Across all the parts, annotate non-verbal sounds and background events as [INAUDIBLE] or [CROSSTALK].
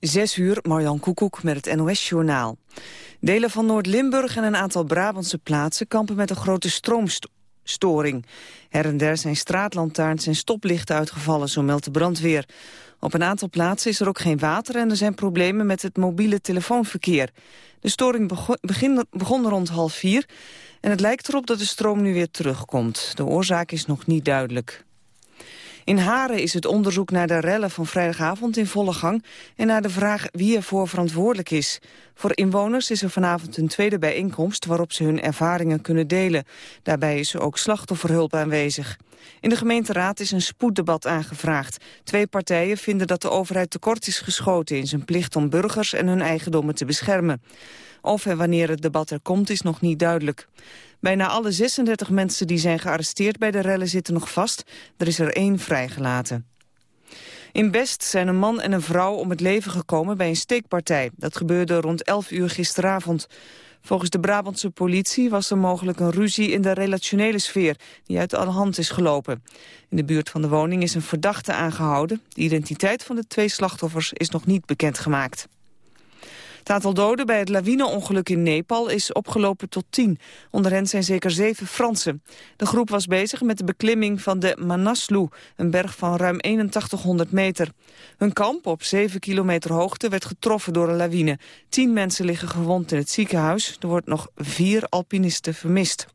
Zes uur, Marjan Koekoek met het NOS-journaal. Delen van Noord-Limburg en een aantal Brabantse plaatsen kampen met een grote stroomstoring. Her en der zijn straatlantaarns en stoplichten uitgevallen, zo meldt de brandweer. Op een aantal plaatsen is er ook geen water en er zijn problemen met het mobiele telefoonverkeer. De storing begon, begon rond half vier en het lijkt erop dat de stroom nu weer terugkomt. De oorzaak is nog niet duidelijk. In Haren is het onderzoek naar de rellen van vrijdagavond in volle gang... en naar de vraag wie ervoor verantwoordelijk is. Voor inwoners is er vanavond een tweede bijeenkomst... waarop ze hun ervaringen kunnen delen. Daarbij is ook slachtofferhulp aanwezig. In de gemeenteraad is een spoeddebat aangevraagd. Twee partijen vinden dat de overheid tekort is geschoten... in zijn plicht om burgers en hun eigendommen te beschermen. Of en wanneer het debat er komt is nog niet duidelijk. Bijna alle 36 mensen die zijn gearresteerd bij de rellen zitten nog vast. Er is er één vrijgelaten. In Best zijn een man en een vrouw om het leven gekomen bij een steekpartij. Dat gebeurde rond 11 uur gisteravond. Volgens de Brabantse politie was er mogelijk een ruzie in de relationele sfeer... die uit alle hand is gelopen. In de buurt van de woning is een verdachte aangehouden. De identiteit van de twee slachtoffers is nog niet bekendgemaakt. Het aantal doden bij het lawineongeluk in Nepal is opgelopen tot tien. Onder hen zijn zeker zeven Fransen. De groep was bezig met de beklimming van de Manaslu, een berg van ruim 8100 meter. Hun kamp op 7 kilometer hoogte werd getroffen door een lawine. Tien mensen liggen gewond in het ziekenhuis. Er wordt nog vier alpinisten vermist.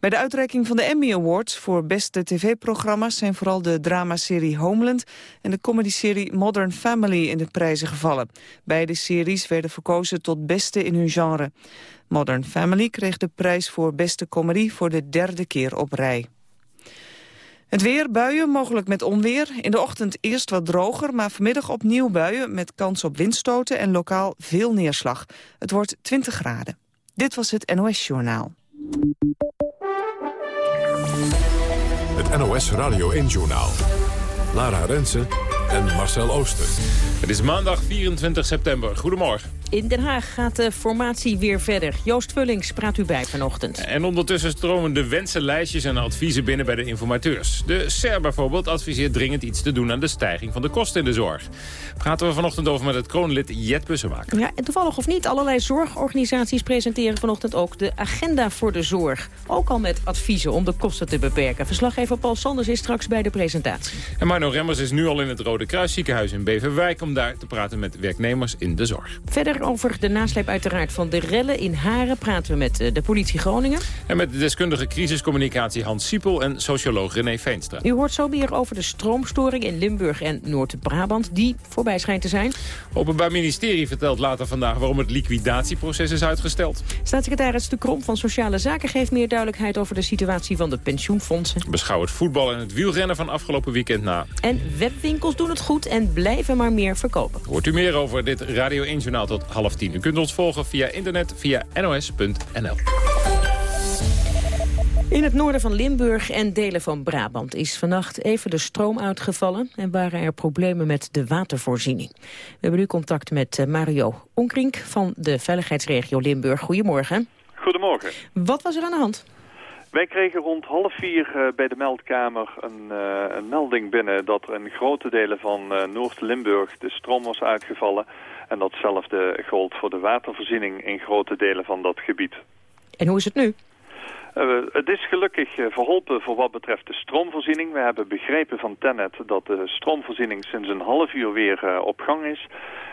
Bij de uitreiking van de Emmy Awards voor beste tv-programma's... zijn vooral de dramaserie Homeland en de comedyserie Modern Family in de prijzen gevallen. Beide series werden verkozen tot beste in hun genre. Modern Family kreeg de prijs voor beste comedy voor de derde keer op rij. Het weer, buien, mogelijk met onweer. In de ochtend eerst wat droger, maar vanmiddag opnieuw buien... met kans op windstoten en lokaal veel neerslag. Het wordt 20 graden. Dit was het NOS Journaal. NOS Radio 1-journaal. Lara Rensen en Marcel Ooster. Het is maandag 24 september. Goedemorgen. In Den Haag gaat de formatie weer verder. Joost Vullings praat u bij vanochtend. En ondertussen stromen de wensenlijstjes en adviezen binnen bij de informateurs. De SER bijvoorbeeld adviseert dringend iets te doen aan de stijging van de kosten in de zorg. Praten we vanochtend over met het kroonlid Jet Bussemaker. Ja, en toevallig of niet, allerlei zorgorganisaties presenteren vanochtend ook de agenda voor de zorg. Ook al met adviezen om de kosten te beperken. Verslaggever Paul Sanders is straks bij de presentatie. En Marno Remmers is nu al in het Rode Kruisziekenhuis in Beverwijk... om daar te praten met werknemers in de zorg. Verder over de nasleep uiteraard van de rellen in Haren... praten we met eh, de politie Groningen. En met de deskundige crisiscommunicatie Hans Siepel en socioloog René Veenstra. U hoort zo meer over de stroomstoring in Limburg en Noord-Brabant... die voorbij schijnt te zijn. Openbaar Ministerie vertelt later vandaag waarom het liquidatieproces is uitgesteld. Staatssecretaris De Krom van Sociale Zaken geeft meer duidelijkheid... over de situatie van de pensioenfondsen. Beschouw het voetbal en het wielrennen van afgelopen weekend na. En webwinkels doen het goed en blijven maar meer verkopen. Hoort u meer over dit Radio 1-journaal tot half tien. U kunt ons volgen via internet via nos.nl. In het noorden van Limburg en delen van Brabant is vannacht even de stroom uitgevallen en waren er problemen met de watervoorziening. We hebben nu contact met eh, Mario Onkrink van de veiligheidsregio Limburg. Goedemorgen. Goedemorgen. Wat was er aan de hand? Wij kregen rond half vier uh, bij de meldkamer een, uh, een, melding binnen dat in grote delen van Noord-Limburg de stroom was uitgevallen. En datzelfde gold voor de watervoorziening in grote delen van dat gebied. En hoe is het nu? Uh, het is gelukkig uh, verholpen voor wat betreft de stroomvoorziening. We hebben begrepen van Tennet dat de stroomvoorziening sinds een half uur weer uh, op gang is.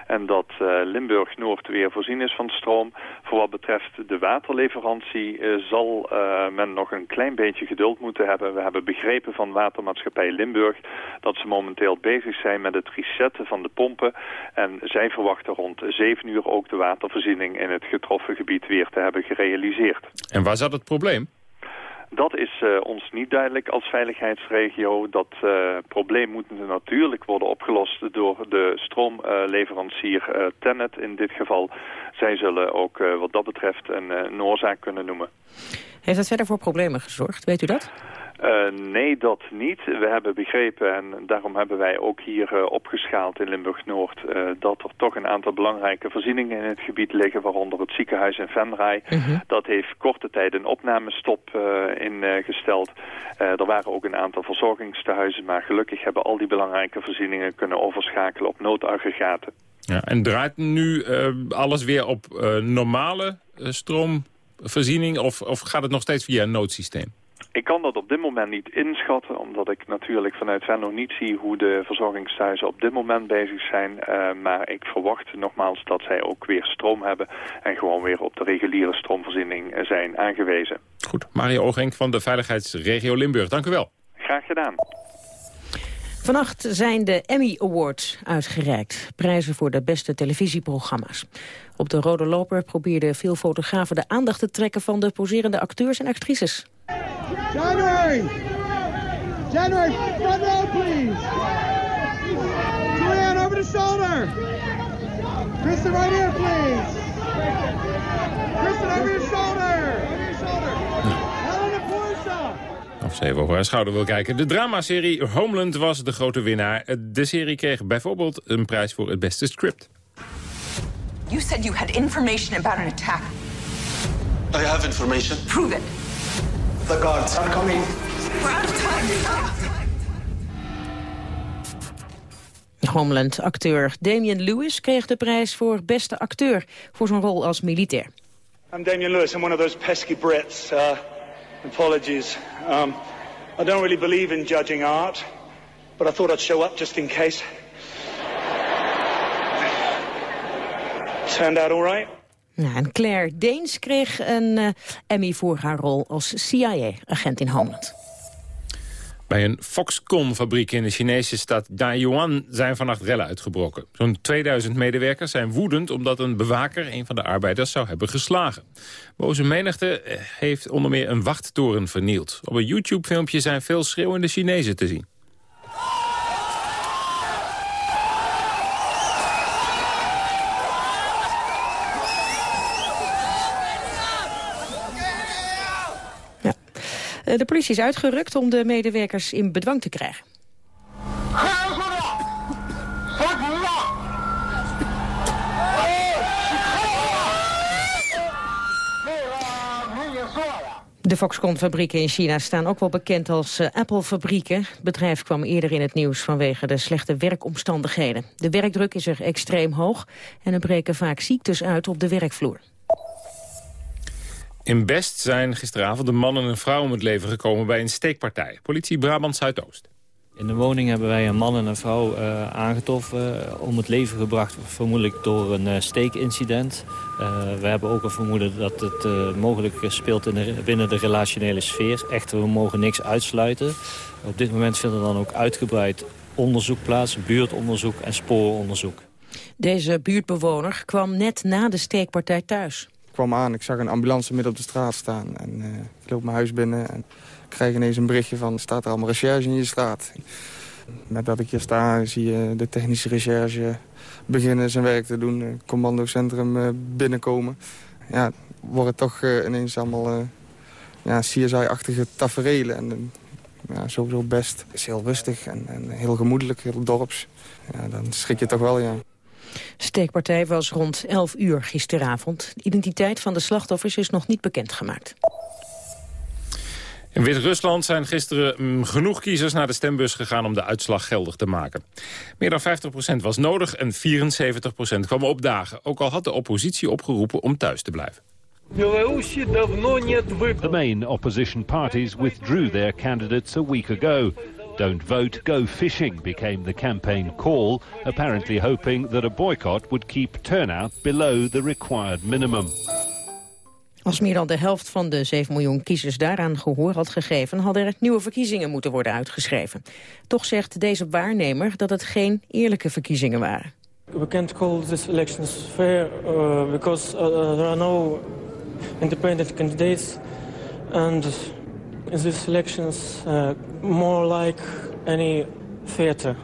En dat Limburg-Noord weer voorzien is van stroom. Voor wat betreft de waterleverantie zal men nog een klein beetje geduld moeten hebben. We hebben begrepen van watermaatschappij Limburg dat ze momenteel bezig zijn met het resetten van de pompen. En zij verwachten rond 7 uur ook de watervoorziening in het getroffen gebied weer te hebben gerealiseerd. En waar zat het probleem? Dat is uh, ons niet duidelijk als veiligheidsregio. Dat uh, probleem moet natuurlijk worden opgelost door de stroomleverancier uh, Tennet in dit geval. Zij zullen ook wat dat betreft een, een oorzaak kunnen noemen. Heeft dat verder voor problemen gezorgd? Weet u dat? Uh, nee, dat niet. We hebben begrepen, en daarom hebben wij ook hier uh, opgeschaald in Limburg-Noord... Uh, dat er toch een aantal belangrijke voorzieningen in het gebied liggen... waaronder het ziekenhuis in Venray. -hmm. Dat heeft korte tijd een opnamestop ingesteld. er waren ook een aantal verzorgingstehuizen... maar gelukkig hebben al die belangrijke voorzieningen kunnen overschakelen op noodaggregaten. Ja, en draait nu alles weer op normale stroomvoorziening... Of, of gaat het nog steeds via een noodsysteem? Ik kan dat op dit moment niet inschatten, omdat ik natuurlijk vanuit Venlo niet zie hoe de verzorgingstehuizen op dit moment bezig zijn. Uh, maar ik verwacht nogmaals dat zij ook weer stroom hebben en gewoon weer op de reguliere stroomvoorziening zijn aangewezen. Goed, Mario Ogenk van de Veiligheidsregio Limburg, dank u wel. Graag gedaan. Vannacht zijn de Emmy Awards uitgereikt. Prijzen voor de beste televisieprogramma's. Op de Rode Loper probeerden veel fotografen de aandacht te trekken... van de poserende acteurs en actrices. January! January, front row, please! Julianne, over the shoulder! Kristen, right here, please! Kristen, over your shoulder! Over your shoulder! Helena Portia! Of ze even over haar schouder wil kijken. De dramaserie Homeland was de grote winnaar. De serie kreeg bijvoorbeeld een prijs voor het beste script. You said you had information about an attack. I have information. Prove it. The guards are coming. We're out of time. Homeland-acteur Damian Lewis kreeg de prijs voor beste acteur... voor zijn rol als militair. I'm Damian Lewis. I'm one of those pesky Brits. Uh, apologies. Um, I don't really believe in judging art, but I thought I'd show up just in case. [LAUGHS] Turned out all right. Ja, en Claire Deens kreeg een uh, Emmy voor haar rol als CIA-agent in Homeland. Bij een Foxconn-fabriek in de Chinese stad Dayuan zijn vannacht rellen uitgebroken. Zo'n 2000 medewerkers zijn woedend omdat een bewaker een van de arbeiders zou hebben geslagen. Boze menigte heeft onder meer een wachttoren vernield. Op een YouTube-filmpje zijn veel schreeuwende Chinezen te zien. De politie is uitgerukt om de medewerkers in bedwang te krijgen. De Foxconn-fabrieken in China staan ook wel bekend als uh, Apple-fabrieken. Het bedrijf kwam eerder in het nieuws vanwege de slechte werkomstandigheden. De werkdruk is er extreem hoog en er breken vaak ziektes uit op de werkvloer. In Best zijn gisteravond een man en een vrouw om het leven gekomen bij een steekpartij. Politie Brabant Zuidoost. In de woning hebben wij een man en een vrouw uh, aangetroffen, uh, om het leven gebracht, vermoedelijk door een uh, steekincident. we hebben ook een vermoeden dat het mogelijk speelt in de, binnen de relationele sfeer. Echter, we mogen niks uitsluiten. Op dit moment vindt er dan ook uitgebreid onderzoek plaats, buurtonderzoek en sporenonderzoek. Deze buurtbewoner kwam net na de steekpartij thuis kwam aan, ik zag een ambulance midden op de straat staan. En uh, ik loop mijn huis binnen en ik krijg ineens een berichtje van... staat er allemaal recherche in je straat. Met dat ik hier sta, zie je de technische recherche beginnen zijn werk te doen. Het commandocentrum uh, binnenkomen. Ja, worden toch ineens allemaal ja, CSI-achtige taferelen. En ja, sowieso best. Het is heel rustig en, en heel gemoedelijk, heel dorps. Ja, dan schrik je toch wel, ja. De steekpartij was rond 11 uur gisteravond. De identiteit van de slachtoffers is nog niet bekendgemaakt. In Wit-Rusland zijn gisteren mm, genoeg kiezers naar de stembus gegaan om de uitslag geldig te maken. Meer dan 50% was nodig en 74% kwam opdagen. Ook al had de oppositie opgeroepen om thuis te blijven. The main opposition parties withdrew their candidates a week ago. Don't vote, go fishing became the campaign call, apparently hoping that a boycott would keep turnout below the required minimum. Als meer dan de helft van de 7 miljoen kiezers daaraan gehoor had gegeven... hadden er nieuwe verkiezingen moeten worden uitgeschreven. Toch zegt deze waarnemer dat het geen eerlijke verkiezingen waren. We can't call these elections fair uh, because uh, there are no independent candidates... and in these elections uh, more like any theater.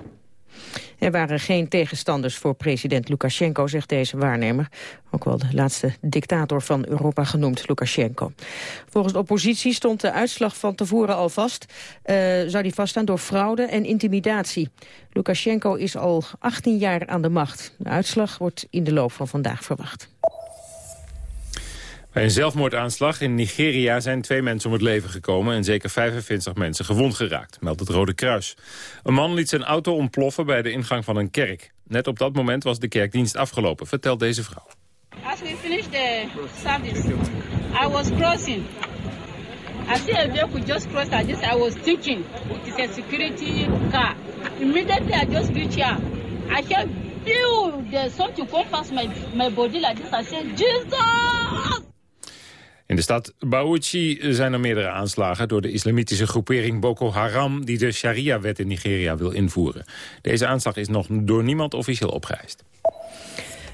Er waren geen tegenstanders voor president Lukashenko, zegt deze waarnemer. Ook wel de laatste dictator van Europa genoemd, Lukashenko. Volgens de oppositie stond de uitslag van tevoren al vast. Uh, zou die vaststaan door fraude en intimidatie. Lukashenko is al 18 jaar aan de macht. De uitslag wordt in de loop van vandaag verwacht. Bij een zelfmoordaanslag in Nigeria zijn twee mensen om het leven gekomen... en zeker 45 mensen gewond geraakt, meldt het Rode Kruis. Een man liet zijn auto ontploffen bij de ingang van een kerk. Net op dat moment was de kerkdienst afgelopen, vertelt deze vrouw. As we finished the service, I was crossing. I see a vehicle just crossed like this. I was thinking it is a security car. Immediately I just reach here. I hear, pew, there's something come past my, my body like this. I said, Jesus! In de stad Bauchi zijn er meerdere aanslagen door de islamitische groepering Boko Haram... die de sharia-wet in Nigeria wil invoeren. Deze aanslag is nog door niemand officieel opgeëist.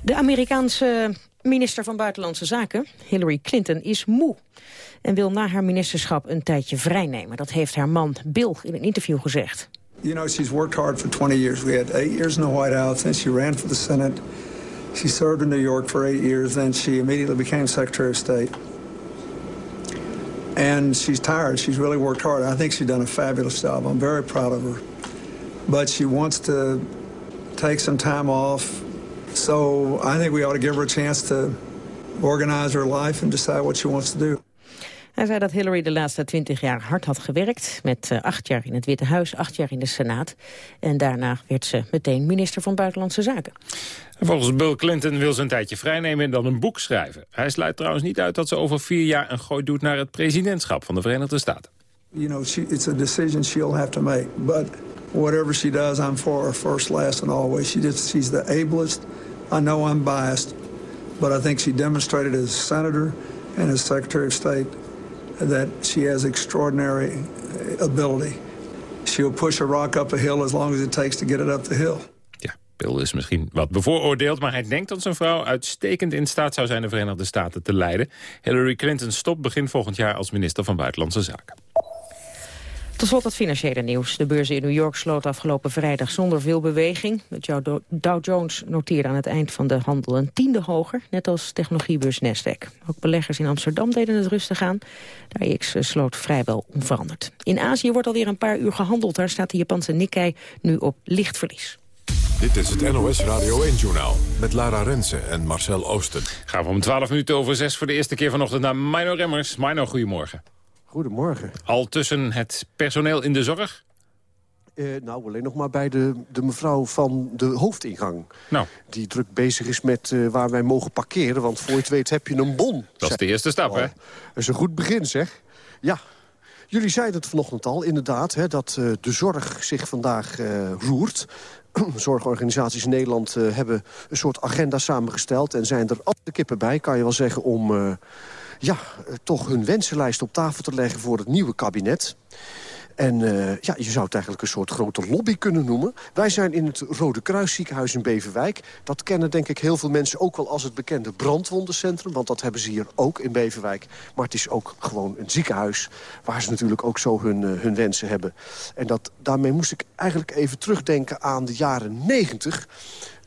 De Amerikaanse minister van Buitenlandse Zaken, Hillary Clinton, is moe en wil na haar ministerschap een tijdje vrijnemen. Dat heeft haar man Bill in een interview gezegd. You know, she's worked hard for 20 years. We had eight years in the White House, and she ran for the Senate. She served in New York for eight years, then she immediately became Secretary of State. And she's tired. She's really worked hard. I think she's done a fabulous job. I'm very proud of her. But she wants to take some time off. So I think we ought to give her a chance to organize her life and decide what she wants to do. Hij zei dat Hillary de laatste twintig jaar hard had gewerkt... met uh, acht jaar in het Witte Huis, acht jaar in de Senaat. En daarna werd ze meteen minister van Buitenlandse Zaken. Volgens Bill Clinton wil ze een tijdje vrijnemen en dan een boek schrijven. Hij sluit trouwens niet uit dat ze over vier jaar een gooi doet... naar het presidentschap van de Verenigde Staten. You know, she, it's a decision she'll have to make. But whatever she does, I'm for her first, last and always. She just, she's the ablest. I know I'm biased. But I think she demonstrated as senator and as Secretary of State that she has extraordinary ability. She'll push a rock up a hill as long as it takes to get it up the hill. Ja, Bill is misschien wat bevooroordeeld, maar hij denkt dat zijn vrouw uitstekend in staat zou zijn de Verenigde Staten te leiden. Hillary Clinton stopt begin volgend jaar als minister van Buitenlandse Zaken. Tot slot het financiële nieuws. De beurzen in New York sloot afgelopen vrijdag zonder veel beweging. De Dow Jones noteerde aan het eind van de handel een tiende hoger, net als technologiebeurs Nasdaq. Ook beleggers in Amsterdam deden het rustig aan. De AX sloot vrijwel onveranderd. In Azië wordt alweer een paar uur gehandeld. Daar staat de Japanse Nikkei nu op licht verlies. Dit is het NOS Radio 1-journaal met Lara Rensen en Marcel Oosten. Gaan we om 12 minuten over 6 voor de eerste keer vanochtend naar Mino Remmers. Mino, goedemorgen. Goedemorgen. Al tussen het personeel in de zorg? Uh, nou, alleen nog maar bij de, de mevrouw van de hoofdingang. Nou. Die druk bezig is met uh, waar wij mogen parkeren. Want voor je het weet heb je een bon. Dat is de eerste stap, hè? Dat is een goed begin, zeg. Ja. Jullie zeiden het vanochtend al, inderdaad, hè, dat uh, de zorg zich vandaag roert. [CLEARS THROAT] Zorgorganisaties in Nederland hebben een soort agenda samengesteld... en zijn er al de kippen bij, kan je wel zeggen, om ja, toch hun wensenlijst op tafel te leggen voor het nieuwe kabinet. En uh, ja, je zou het eigenlijk een soort grote lobby kunnen noemen. Wij zijn in het Rode Kruis ziekenhuis in Beverwijk. Dat kennen denk ik heel veel mensen ook wel als het bekende brandwondencentrum. Want dat hebben ze hier ook in Beverwijk. Maar het is ook gewoon een ziekenhuis waar ze natuurlijk ook zo hun, uh, hun wensen hebben. En dat, daarmee moest ik eigenlijk even terugdenken aan de jaren 90.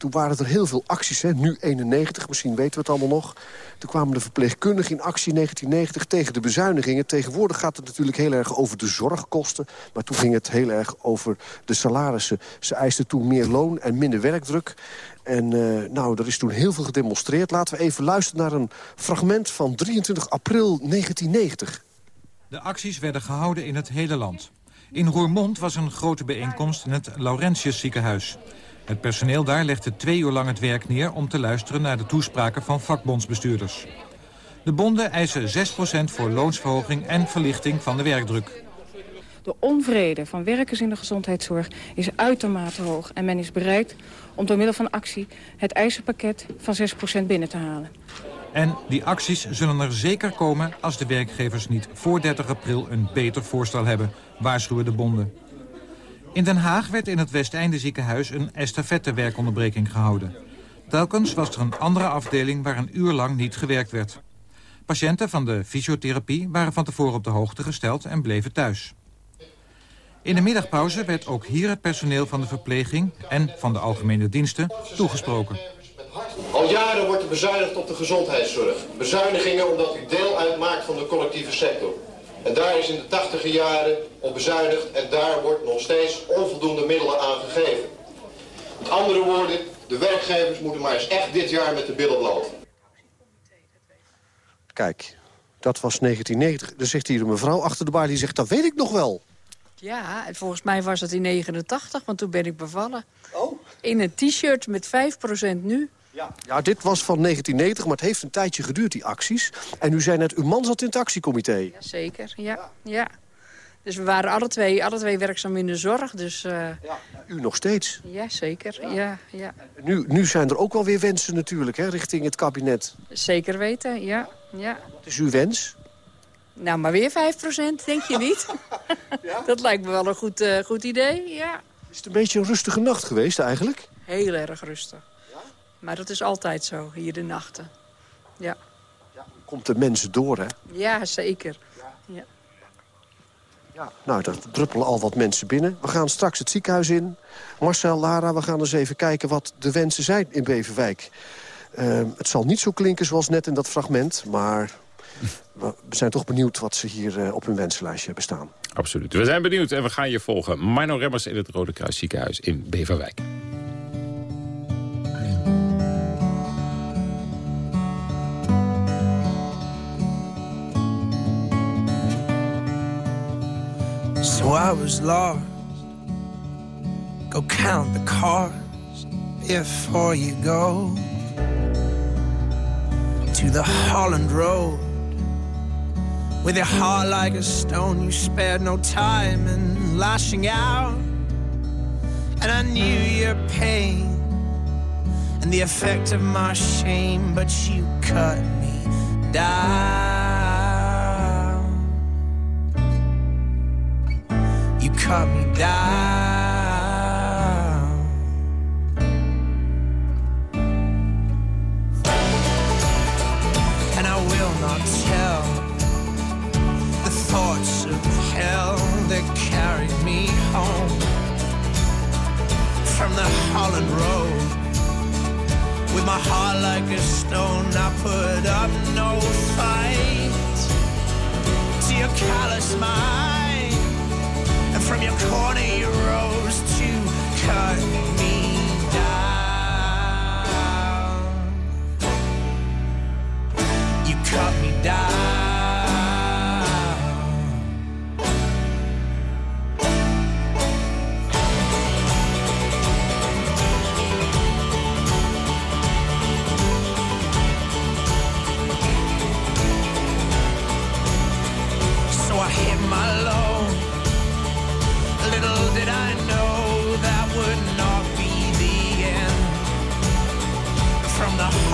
Toen waren er heel veel acties, hè? nu 91, misschien weten we het allemaal nog. Toen kwamen de verpleegkundigen in actie in 1990 tegen de bezuinigingen. Tegenwoordig gaat het natuurlijk heel erg over de zorgkosten. Maar toen ging het heel erg over de salarissen. Ze eisten toen meer loon en minder werkdruk. En uh, nou, er is toen heel veel gedemonstreerd. Laten we even luisteren naar een fragment van 23 april 1990. De acties werden gehouden in het hele land. In Roermond was een grote bijeenkomst in het Laurentius ziekenhuis. Het personeel daar legde twee uur lang het werk neer om te luisteren naar de toespraken van vakbondsbestuurders. De bonden eisen 6% voor loonsverhoging en verlichting van de werkdruk. De onvrede van werkers in de gezondheidszorg is uitermate hoog. En men is bereid om door middel van actie het eisenpakket van 6% binnen te halen. En die acties zullen er zeker komen als de werkgevers niet voor 30 april een beter voorstel hebben, waarschuwen de bonden. In Den Haag werd in het Westeinde ziekenhuis een estafette-werkonderbreking gehouden. Telkens was er een andere afdeling waar een uur lang niet gewerkt werd. Patiënten van de fysiotherapie waren van tevoren op de hoogte gesteld en bleven thuis. In de middagpauze werd ook hier het personeel van de verpleging en van de algemene diensten toegesproken. Al jaren wordt er bezuinigd op de gezondheidszorg. Bezuinigingen omdat u deel uitmaakt van de collectieve sector. En daar is in de tachtige jaren op bezuinigd en daar wordt nog steeds onvoldoende middelen aan gegeven. Met andere woorden, de werkgevers moeten maar eens echt dit jaar met de billen bloot. Kijk, dat was 1990. Dan zegt hier een mevrouw achter de baar die zegt, dat weet ik nog wel. Ja, en volgens mij was het in 89, want toen ben ik bevallen. Oh? In een t-shirt met 5% nu. Ja. ja, dit was van 1990, maar het heeft een tijdje geduurd, die acties. En u zei net, uw man zat in het actiecomité. Ja, zeker, ja. ja. Dus we waren alle twee, alle twee werkzaam in de zorg. Dus, uh... ja, u nog steeds? Ja, zeker. Ja. Ja, Nu, nu zijn er ook wel weer wensen natuurlijk, hè, richting het kabinet. Zeker weten, ja. ja. Wat is uw wens? Nou, maar weer 5% denk je niet? [LAUGHS] ja? Dat lijkt me wel een goed, uh, goed idee, ja. Is het een beetje een rustige nacht geweest eigenlijk? Heel erg rustig. Maar dat is altijd zo, hier de nachten. Ja. ja komt de mensen door, hè? Ja, zeker. Ja. Ja, nou, er druppelen al wat mensen binnen. We gaan straks het ziekenhuis in. Marcel, Lara, we gaan eens even kijken wat de wensen zijn in Beverwijk. Uh, het zal niet zo klinken zoals net in dat fragment, maar we zijn toch benieuwd wat ze hier uh, op hun wensenlijstje hebben staan. Absoluut. We zijn benieuwd en we gaan je volgen. Mino Remmers in het Rode Kruis ziekenhuis in Beverwijk. So I was lost. Go count the cars before you go to the Holland Road. With your heart like a stone, you spared no time in lashing out. And I knew your pain and the effect of my shame, but you cut me down. Cut me down. And I will not tell the thoughts of hell that carried me home from the Holland Road. With my heart like a stone, I put up no fight to your callous mind, from your corner you rose to cut me down. You cut me down.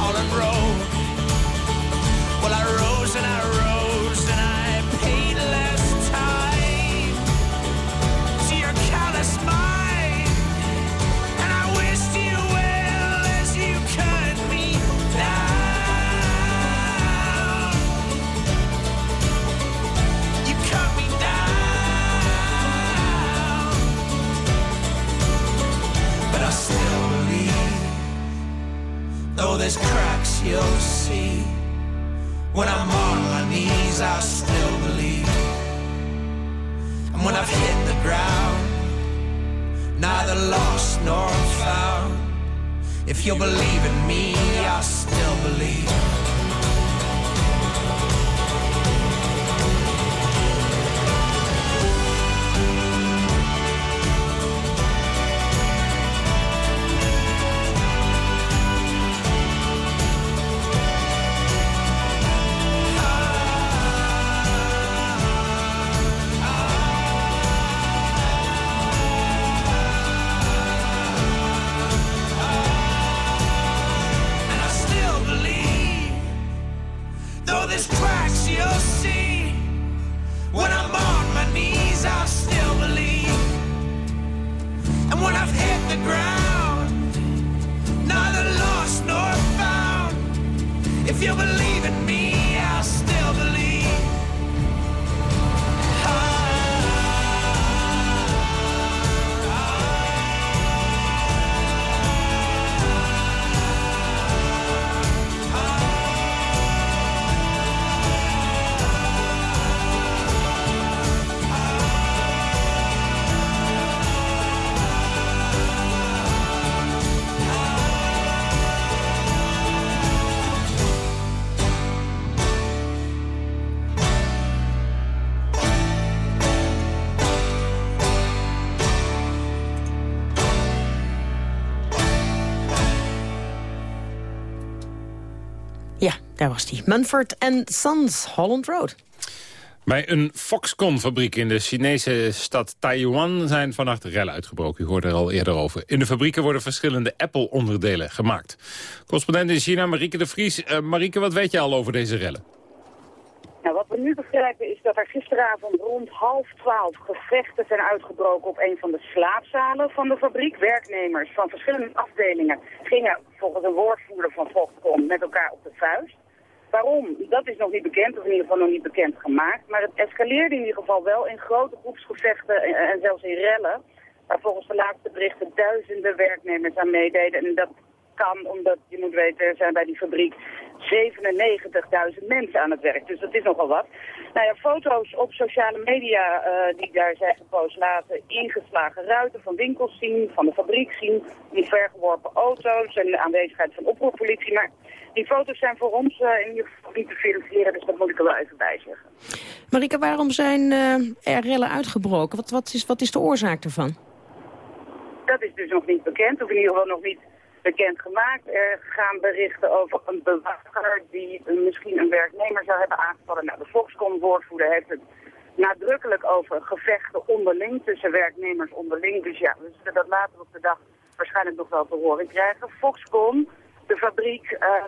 fallen road. there's cracks you'll see. When I'm on my knees, I still believe. And when I've hit the ground, neither lost nor found. If you believe in me, I still believe. Daar was die. Manford Sons, Holland Road. Bij een Foxconn-fabriek in de Chinese stad Taiwan zijn vannacht rellen uitgebroken. U hoorde er al eerder over. In de fabrieken worden verschillende Apple-onderdelen gemaakt. Correspondent in China, Marieke de Vries. Uh, Marieke, wat weet je al over deze rellen? Nou, wat we nu begrijpen is dat er gisteravond rond half twaalf gevechten zijn uitgebroken op een van de slaapzalen van de fabriek. Werknemers van verschillende afdelingen gingen volgens een woordvoerder van Foxconn met elkaar op de vuist. Waarom? Dat is nog niet bekend, of in ieder geval nog niet bekend gemaakt. Maar het escaleerde in ieder geval wel in grote groepsgevechten en, zelfs in rellen. Waar volgens de laatste berichten duizenden werknemers aan meededen. En dat kan, omdat je moet weten, er zijn bij die fabriek 97.000 mensen aan het werk. Dus dat is nogal wat. Nou ja, foto's op sociale media uh, die daar zijn gepost laten ingeslagen ruiten van winkels zien, van de fabriek zien, die vergeworpen auto's en de aanwezigheid van oproeppolitie. Maar die foto's zijn voor ons uh, in ieder geval niet te verifiëren, dus dat moet ik er wel even bij zeggen. Marika, waarom zijn uh, er rellen uitgebroken? Wat, wat, is, wat is de oorzaak ervan? Dat is dus nog niet bekend, of in ieder geval nog niet bekend gemaakt. Er gaan berichten over een bewaker die misschien een werknemer zou hebben aangevallen. Nou, de Foxconn-woordvoerder heeft het nadrukkelijk over gevechten onderling tussen werknemers onderling. Dus ja, we zullen dat later op de dag waarschijnlijk nog wel te horen krijgen. Foxconn, de fabriek, uh,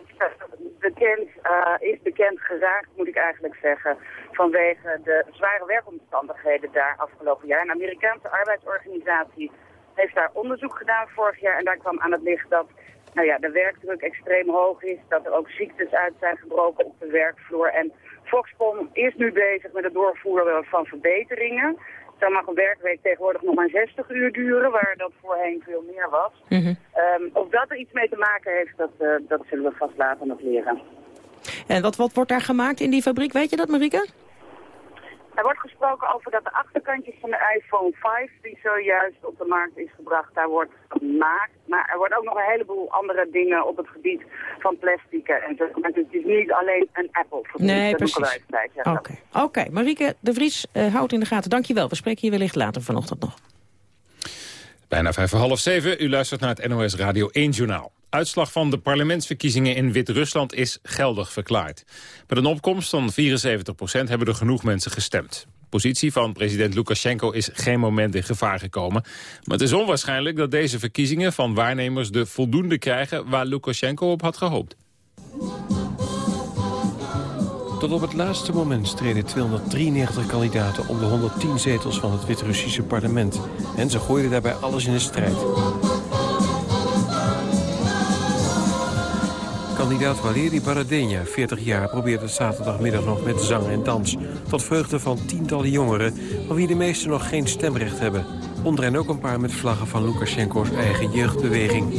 bekend, uh, is bekend geraakt, moet ik eigenlijk zeggen, vanwege de zware werkomstandigheden daar afgelopen jaar. Een Amerikaanse arbeidsorganisatie heeft daar onderzoek gedaan vorig jaar en daar kwam aan het licht dat nou ja, de werkdruk extreem hoog is, dat er ook ziektes uit zijn gebroken op de werkvloer. En Foxconn is nu bezig met het doorvoeren van verbeteringen. Dan mag een werkweek tegenwoordig nog maar 60 uur duren, waar dat voorheen veel meer was. Mm of dat er iets mee te maken heeft, dat, uh, dat zullen we vast later nog leren. En wat, wat wordt daar gemaakt in die fabriek? Weet je dat, Marike? Er wordt gesproken over dat de achterkantjes van de iPhone 5, die zojuist op de markt is gebracht, daar wordt gemaakt. Maar er wordt ook nog een heleboel andere dingen op het gebied van plastic en zo. Maar het is niet alleen een Apple. Nee, dat precies. Oké, okay. okay. Marieke de Vries uh, houdt in de gaten. Dankjewel. We spreken hier wellicht later vanochtend nog. Bijna vijf voor half zeven. U luistert naar het NOS Radio 1 Journaal. Uitslag van de parlementsverkiezingen in Wit-Rusland is geldig verklaard. Met een opkomst van 74 procent hebben er genoeg mensen gestemd. De positie van president Lukashenko is geen moment in gevaar gekomen. Maar het is onwaarschijnlijk dat deze verkiezingen van waarnemers de voldoende krijgen waar Lukashenko op had gehoopt. Tot op het laatste moment streden 293 kandidaten om de 110 zetels van het Wit-Russische parlement. En ze gooiden daarbij alles in de strijd. Kandidaat Valeri Baradenia, 40 jaar, probeert het zaterdagmiddag nog met zang en dans. Tot vreugde van tientallen jongeren, van wie de meesten nog geen stemrecht hebben. Onder hen ook een paar met vlaggen van Lukashenko's eigen jeugdbeweging.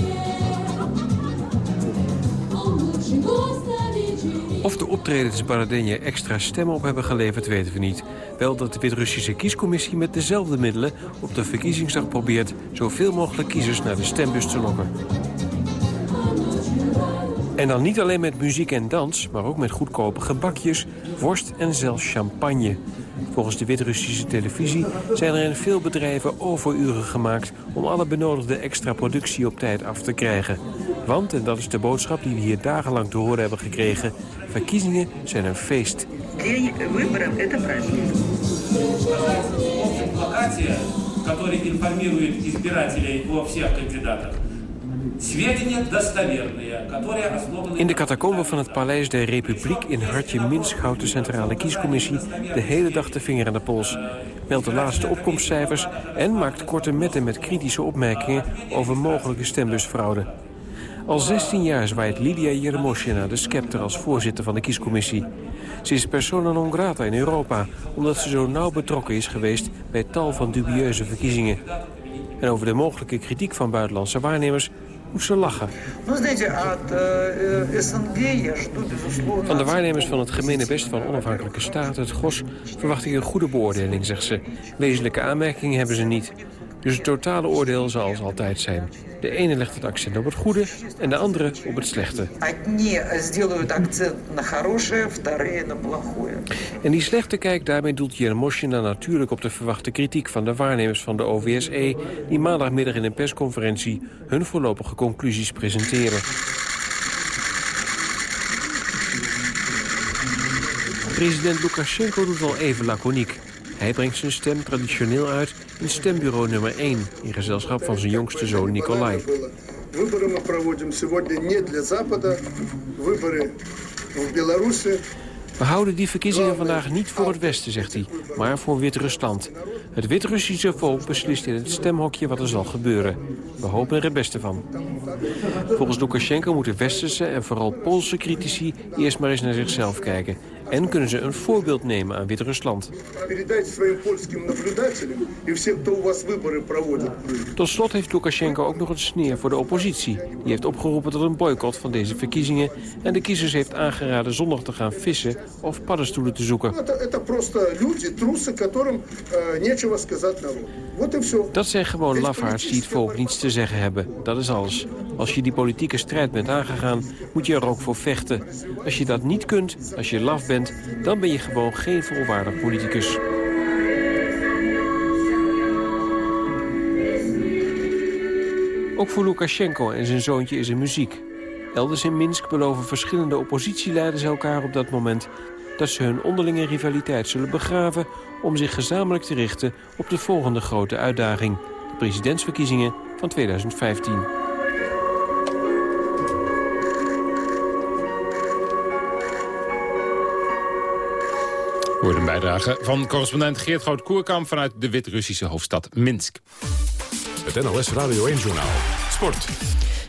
Of de optredens Baradenia extra stemmen op hebben geleverd, weten we niet. Wel dat de Wit-Russische kiescommissie met dezelfde middelen op de verkiezingsdag probeert zoveel mogelijk kiezers naar de stembus te lokken. En dan niet alleen met muziek en dans, maar ook met goedkope gebakjes, worst en zelfs champagne. Volgens de Wit-Russische televisie zijn er in veel bedrijven overuren gemaakt... om alle benodigde extra productie op tijd af te krijgen. Want, en dat is de boodschap die we hier dagenlang te horen hebben gekregen... verkiezingen zijn een feest. который информирует избирателей о всех кандидатах. In de catacomben van het Paleis der Republiek in Hartje Minsk houdt de Centrale Kiescommissie de hele dag de vinger aan de pols. Meldt de laatste opkomstcijfers en maakt korte metten met kritische opmerkingen over mogelijke stembusfraude. Al 16 jaar zwaait Lydia Jeremoshina de scepter als voorzitter van de kiescommissie. Ze is persona non grata in Europa, omdat ze zo nauw betrokken is geweest bij tal van dubieuze verkiezingen. En over de mogelijke kritiek van buitenlandse waarnemers moest ze lachen. Van de waarnemers van het gemene best van onafhankelijke staten, het GOS, verwacht ik een goede beoordeling, zegt ze. Wezenlijke aanmerkingen hebben ze niet. Dus het totale oordeel zal als altijd zijn. De ene legt het accent op het goede en de andere op het slechte. En die slechte kijk, daarmee doelt Jermoshina natuurlijk op de verwachte kritiek van de waarnemers van de OVSE... die maandagmiddag in een persconferentie hun voorlopige conclusies presenteren. President Lukashenko doet wel even laconiek. Hij brengt zijn stem traditioneel uit in stembureau nummer 1... in gezelschap van zijn jongste zoon Nikolai. Выборы мы проводим сегодня не для Запада. Выборы в Беларуси We houden die verkiezingen vandaag niet voor het Westen, zegt hij, maar voor Wit-Rusland. Het Wit-Russische volk beslist in het stemhokje wat er zal gebeuren. We hopen er het beste van. Volgens Lukashenko moeten westerse en vooral Poolse critici eerst maar eens naar zichzelf kijken. En kunnen ze een voorbeeld nemen aan Wit-Rusland. Tot slot heeft Lukashenko ook nog een sneer voor de oppositie. Die heeft opgeroepen tot een boycott van deze verkiezingen... en de kiezers heeft aangeraden zondag te gaan vissen of paddenstoelen te zoeken. Dat zijn gewoon lafaards die het volk niets te zeggen hebben. Dat is alles. Als je die politieke strijd bent aangegaan, moet je er ook voor vechten. Als je dat niet kunt, als je laf bent dan ben je gewoon geen volwaardig politicus. Ook voor Lukashenko en zijn zoontje is er muziek. Elders in Minsk beloven verschillende oppositieleiders elkaar op dat moment... dat ze hun onderlinge rivaliteit zullen begraven... om zich gezamenlijk te richten op de volgende grote uitdaging. De presidentsverkiezingen van 2015. Wordt een bijdrage van correspondent Geert Groot-Koerkamp... vanuit de Wit-Russische hoofdstad Minsk. Het NOS Radio 1-journaal. Sport.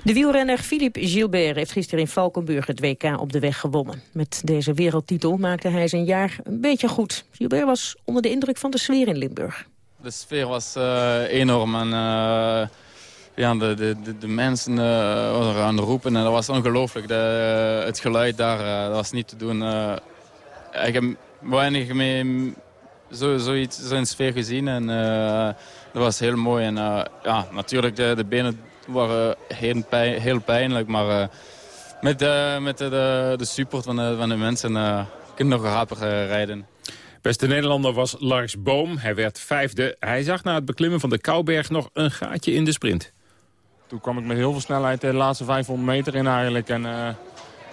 De wielrenner Philippe Gilbert heeft gisteren in Valkenburg het WK op de weg gewonnen. Met deze wereldtitel maakte hij zijn jaar een beetje goed. Gilbert was onder de indruk van de sfeer in Limburg. De sfeer was uh, enorm en uh, ja, de, de, de, de mensen uh, waren aan het roepen en dat was ongelooflijk. De, het geluid daar dat was niet te doen. ik heb weinig mee zo, zoiets, zo'n sfeer gezien en dat was heel mooi. En ja, natuurlijk de, de benen waren heel, pijn, heel pijnlijk, maar met, de, met de, de, de support van de, van de mensen kunnen nog rapper rijden. Beste Nederlander was Lars Boom. Hij werd vijfde. Hij zag na het beklimmen van de Kouberg nog een gaatje in de sprint. Toen kwam ik met heel veel snelheid de laatste 500 meter in eigenlijk. En, uh,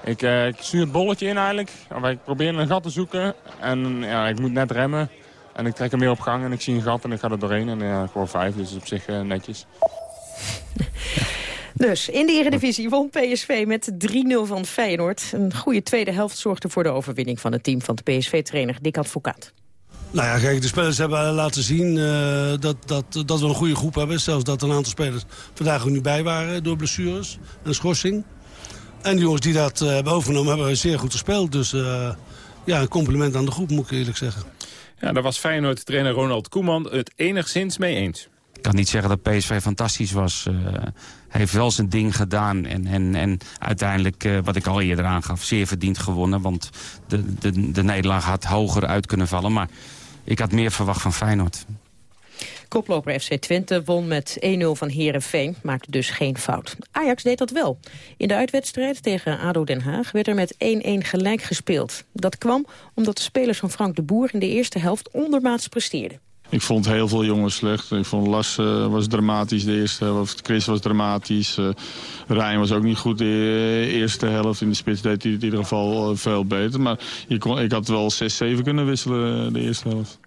ik, uh, ik stuur het bolletje in eigenlijk. Ik probeer een gat te zoeken. En ja, ik moet net remmen. En ik trek hem weer op gang en ik zie een gat en ik ga er doorheen. En ja, gewoon vijf, dus op zich uh, netjes. [LAUGHS] Dus in de Eredivisie won PSV met 3-0 van Feyenoord. Een goede tweede helft zorgde voor de overwinning van het team van de PSV-trainer Dick Advocaat. Nou ja, kijk, de spelers hebben laten zien uh, dat, dat, dat we een goede groep hebben. Zelfs dat een aantal spelers vandaag er nu bij waren door blessures en schorsing. En de jongens die dat uh, hebben overgenomen hebben zeer goed gespeeld. Dus uh, ja, een compliment aan de groep moet ik eerlijk zeggen. Ja, daar was Feyenoord-trainer Ronald Koeman het enigszins mee eens. Ik kan niet zeggen dat PSV fantastisch was. Uh, hij heeft wel zijn ding gedaan. En, en, en uiteindelijk, uh, wat ik al eerder aangaf, zeer verdiend gewonnen. Want de, de, de nederlaag had hoger uit kunnen vallen. Maar ik had meer verwacht van Feyenoord. Koploper FC Twente won met 1-0 van Herenveen, maakte dus geen fout. Ajax deed dat wel. In de uitwedstrijd tegen ADO Den Haag werd er met 1-1 gelijk gespeeld. Dat kwam omdat de spelers van Frank de Boer in de eerste helft ondermaats presteerden. Ik vond heel veel jongens slecht. Ik vond Las uh, was dramatisch de eerste helft. Chris was dramatisch. Uh, Rijn was ook niet goed de eerste helft. In de spits deed hij het in ieder geval veel beter. Maar kon, ik had wel 6-7 kunnen wisselen de eerste helft.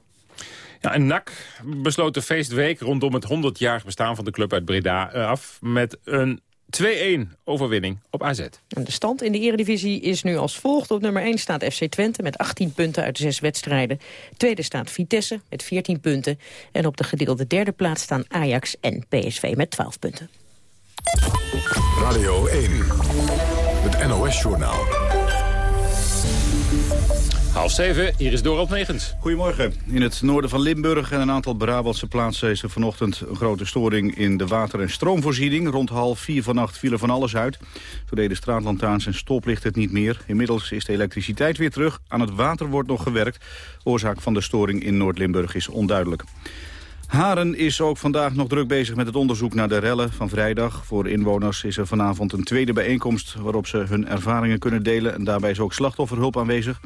Ja, en NAC besloot de feestweek rondom het 100-jarig bestaan van de club uit Breda af... met een 2-1 overwinning op AZ. En de stand in de eredivisie is nu als volgt. Op nummer 1 staat FC Twente met 18 punten uit 6 wedstrijden. Tweede staat Vitesse met 14 punten. En op de gedeelde derde plaats staan Ajax en PSV met 12 punten. Radio 1, het NOS-journaal. Half zeven, hier is Dorald Megens. Goedemorgen. In het noorden van Limburg en een aantal Brabantse plaatsen... is er vanochtend een grote storing in de water- en stroomvoorziening. Rond half vier vannacht viel er van alles uit. Toen deden straatlantaarns en stoplichten het niet meer. Inmiddels is de elektriciteit weer terug. Aan het water wordt nog gewerkt. Oorzaak van de storing in Noord-Limburg is onduidelijk. Haren is ook vandaag nog druk bezig met het onderzoek naar de rellen van vrijdag. Voor inwoners is er vanavond een tweede bijeenkomst waarop ze hun ervaringen kunnen delen. En daarbij is ook slachtofferhulp aanwezig.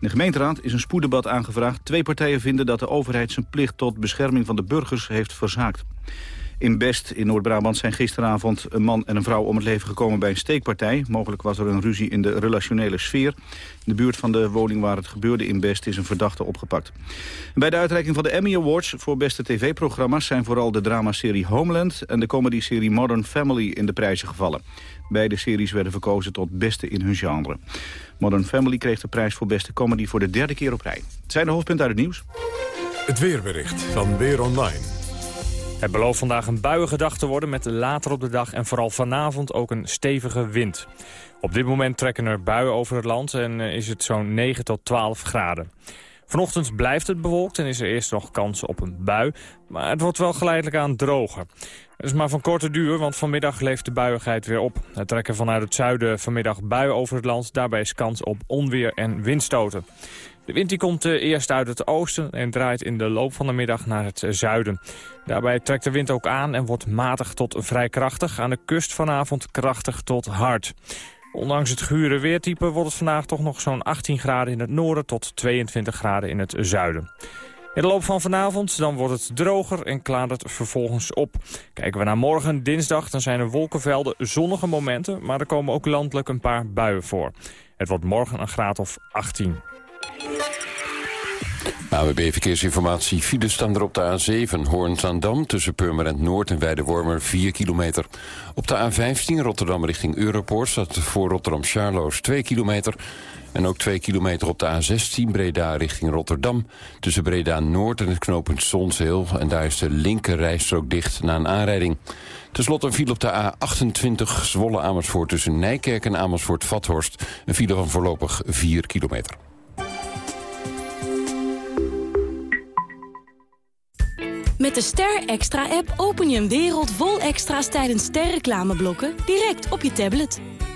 De gemeenteraad is een spoeddebat aangevraagd. Twee partijen vinden dat de overheid zijn plicht tot bescherming van de burgers heeft verzaakt. In Best in Noord-Brabant zijn gisteravond een man en een vrouw om het leven gekomen bij een steekpartij. Mogelijk was er een ruzie in de relationele sfeer. In de buurt van de woning waar het gebeurde in Best is een verdachte opgepakt. Bij de uitreiking van de Emmy Awards voor beste tv-programma's... zijn vooral de dramaserie Homeland en de comedyserie Modern Family in de prijzen gevallen. Beide series werden verkozen tot beste in hun genre. Modern Family kreeg de prijs voor beste comedy voor de derde keer op rij. Het zijn de hoofdpunten uit het nieuws. Het weerbericht van Weer Online. Het belooft vandaag een buiige dag te worden met later op de dag en vooral vanavond ook een stevige wind. Op dit moment trekken er buien over het land en eh, is het zo'n 9 tot 12 graden. Vanochtend blijft het bewolkt en is er eerst nog kans op een bui. Maar het wordt wel geleidelijk aan droger. Het is maar van korte duur, want vanmiddag leeft de buiigheid weer op. Er trekken vanuit het zuiden vanmiddag buien over het land. Daarbij is kans op onweer en windstoten. De wind die komt eh, eerst uit het oosten en draait in de loop van de middag naar het eh, zuiden. Daarbij trekt de wind ook aan en wordt matig tot vrij krachtig. Aan de kust vanavond krachtig tot hard. Ondanks het gure weertype wordt het vandaag toch nog zo'n 18 graden in het noorden tot 22 graden in het zuiden. In de loop van vanavond dan wordt het droger en klaart het vervolgens op. Kijken we naar morgen, dinsdag, dan zijn er wolkenvelden zonnige momenten... maar er komen ook landelijk een paar buien voor. Het wordt morgen een graad of 18. AWB Verkeersinformatie. Files staan er op de A7 Hoorn-Zaandam... tussen Purmerend Noord en Weidewormer 4 kilometer. Op de A15 Rotterdam richting Europoort... staat voor Rotterdam-Charloes 2 kilometer... En ook 2 kilometer op de A16 Breda richting Rotterdam. Tussen Breda Noord en het knooppunt Zonsheel. En daar is de linker rijstrook dicht na een aanrijding. Ten slotte een file op de A28 Zwolle Amersfoort tussen Nijkerk en Amersfoort-Vathorst. Een file van voorlopig 4 kilometer. Met de Ster Extra-app open je een wereld vol extra's tijdens sterreclameblokken direct op je tablet.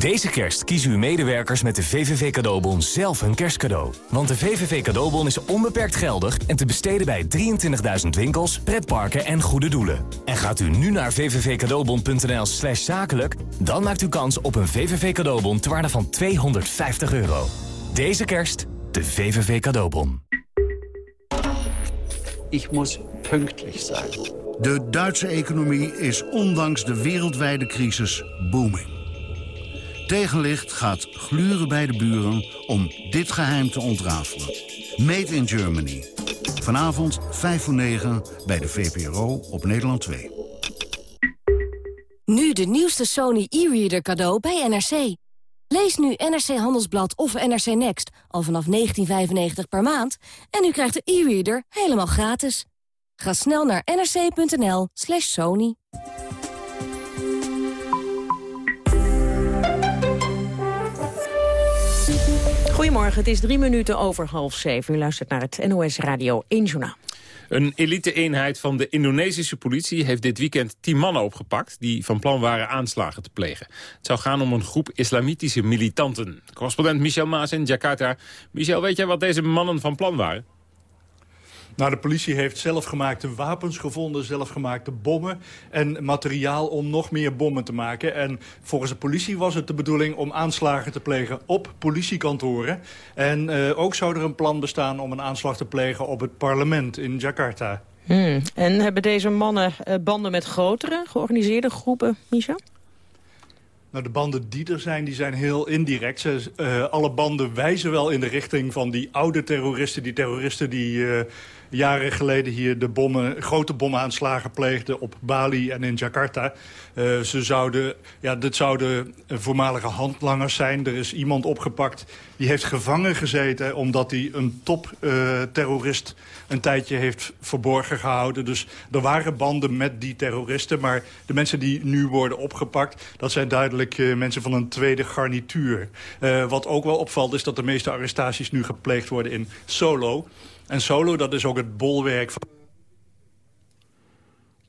Deze kerst kiezen uw medewerkers met de VVV Cadeaubon zelf een kerstcadeau. Want de VVV Cadeaubon is onbeperkt geldig en te besteden bij 23.000 winkels, pretparken en goede doelen. En gaat u nu naar vvvcadeaubon.nl slash zakelijk... dan maakt u kans op een VVV Cadeaubon ter waarde van 250 euro. Deze kerst de VVV Cadeaubon. Ik moet pünktlich zijn. De Duitse economie is ondanks de wereldwijde crisis booming. Tegenlicht gaat gluren bij de buren om dit geheim te ontrafelen. Made in Germany. Vanavond 5 voor 9 bij de VPRO op Nederland 2. Nu de nieuwste Sony e-reader cadeau bij NRC. Lees nu NRC Handelsblad of NRC Next al vanaf 19,95 per maand... en u krijgt de e-reader helemaal gratis. Ga snel naar nrc.nl slash sony. Goedemorgen, het is drie minuten over half zeven. U luistert naar het NOS Radio 1 Journaal. Een elite-eenheid van de Indonesische politie heeft dit weekend tien mannen opgepakt... die van plan waren aanslagen te plegen. Het zou gaan om een groep islamitische militanten. Correspondent Michel Maas in Jakarta. Michel, weet jij wat deze mannen van plan waren? Nou, de politie heeft zelfgemaakte wapens gevonden, zelfgemaakte bommen... en materiaal om nog meer bommen te maken. En volgens de politie was het de bedoeling om aanslagen te plegen op politiekantoren. En uh, ook zou er een plan bestaan om een aanslag te plegen op het parlement in Jakarta. Hmm. En hebben deze mannen uh, banden met grotere georganiseerde groepen, Micha? Nou, de banden die er zijn, die zijn heel indirect. Ze, uh, alle banden wijzen wel in de richting van die oude terroristen. Die terroristen die uh, jaren geleden hier de bommen, grote bommenaanslagen pleegden op Bali en in Jakarta. Uh, ze zouden, ja, dit zouden voormalige handlangers zijn. Er is iemand opgepakt die heeft gevangen gezeten omdat hij een top-terrorist een tijdje heeft verborgen gehouden. Dus er waren banden met die terroristen. Maar de mensen die nu worden opgepakt, dat zijn duidelijk mensen van een tweede garnituur. Wat ook wel opvalt is dat de meeste arrestaties nu gepleegd worden in Solo. En Solo, dat is ook het bolwerk van...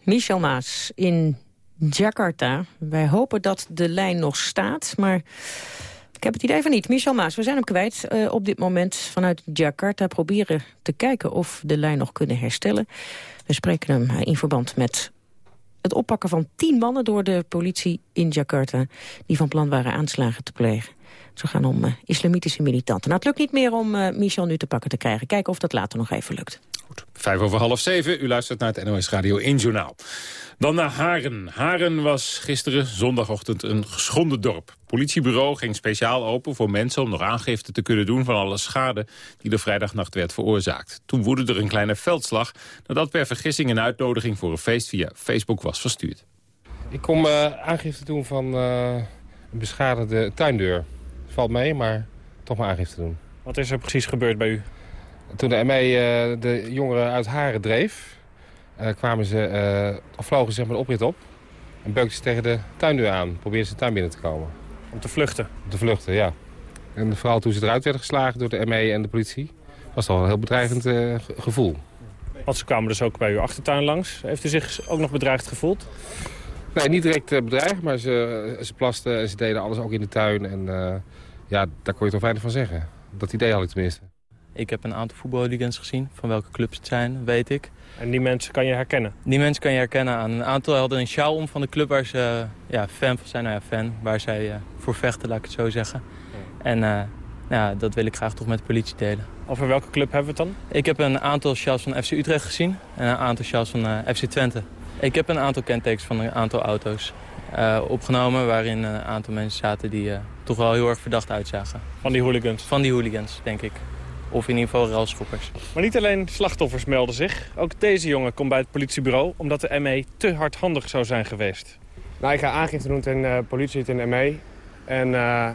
Michel Maas in Jakarta. Wij hopen dat de lijn nog staat, maar ik heb het idee van niet. Michel Maas, we zijn hem kwijt uh, op dit moment vanuit Jakarta. Proberen te kijken of de lijn nog kunnen herstellen. We spreken hem in verband met het oppakken van tien mannen door de politie in Jakarta... die van plan waren aanslagen te plegen. Zo gaan om uh, islamitische militanten. Nou, het lukt niet meer om uh, Michel nu te pakken te krijgen. Kijken of dat later nog even lukt. Goed. Vijf over half zeven. U luistert naar het NOS Radio 1 Journaal. Dan naar Haren. Haren was gisteren zondagochtend een geschonden dorp. Politiebureau ging speciaal open voor mensen om nog aangifte te kunnen doen van alle schade die de vrijdagnacht werd veroorzaakt. Toen woedde er een kleine veldslag nadat per vergissing een uitnodiging voor een feest via Facebook was verstuurd. Ik kom uh, aangifte doen van uh, een beschadigde tuindeur. Valt mee, maar toch maar aangifte doen. Wat is er precies gebeurd bij u? Toen de ME uh, de jongeren uit Haren dreef, uh, kwamen ze, uh, of vlogen ze zeg maar de oprit op. En beukten ze tegen de tuindeur aan. Probeerden ze de tuin binnen te komen. Om te vluchten? Om te vluchten, ja. En vooral toen ze eruit werden geslagen door de ME en de politie... was dat wel een heel bedreigend gevoel. Want ze kwamen dus ook bij uw achtertuin langs. Heeft u zich ook nog bedreigd gevoeld? Nee, niet direct bedreigd, maar ze, ze plasten en ze deden alles ook in de tuin. En ja, daar kon je toch weinig van zeggen. Dat idee had ik tenminste. Ik heb een aantal voetbalhooligans gezien. Van welke clubs het zijn, weet ik. En die mensen kan je herkennen? Die mensen kan je herkennen aan een aantal hadden een sjaal om van de club waar ze ja, fan van zijn. Nou ja, fan, waar zij uh, voor vechten, laat ik het zo zeggen. Ja. En uh, ja, dat wil ik graag toch met de politie delen. Over welke club hebben we het dan? Ik heb een aantal sjaals van FC Utrecht gezien. En een aantal sjaals van uh, FC Twente. Ik heb een aantal kentekens van een aantal auto's opgenomen... waarin een aantal mensen zaten die toch wel heel erg verdacht uitzagen. Van die hooligans? Van die hooligans, denk ik. Of in ieder geval railschoppers. Maar niet alleen slachtoffers melden zich. Ook deze jongen komt bij het politiebureau omdat de ME te hardhandig zou zijn geweest. Nou, ik ga aangifte doen ten uh, politie, ten ME. En uh,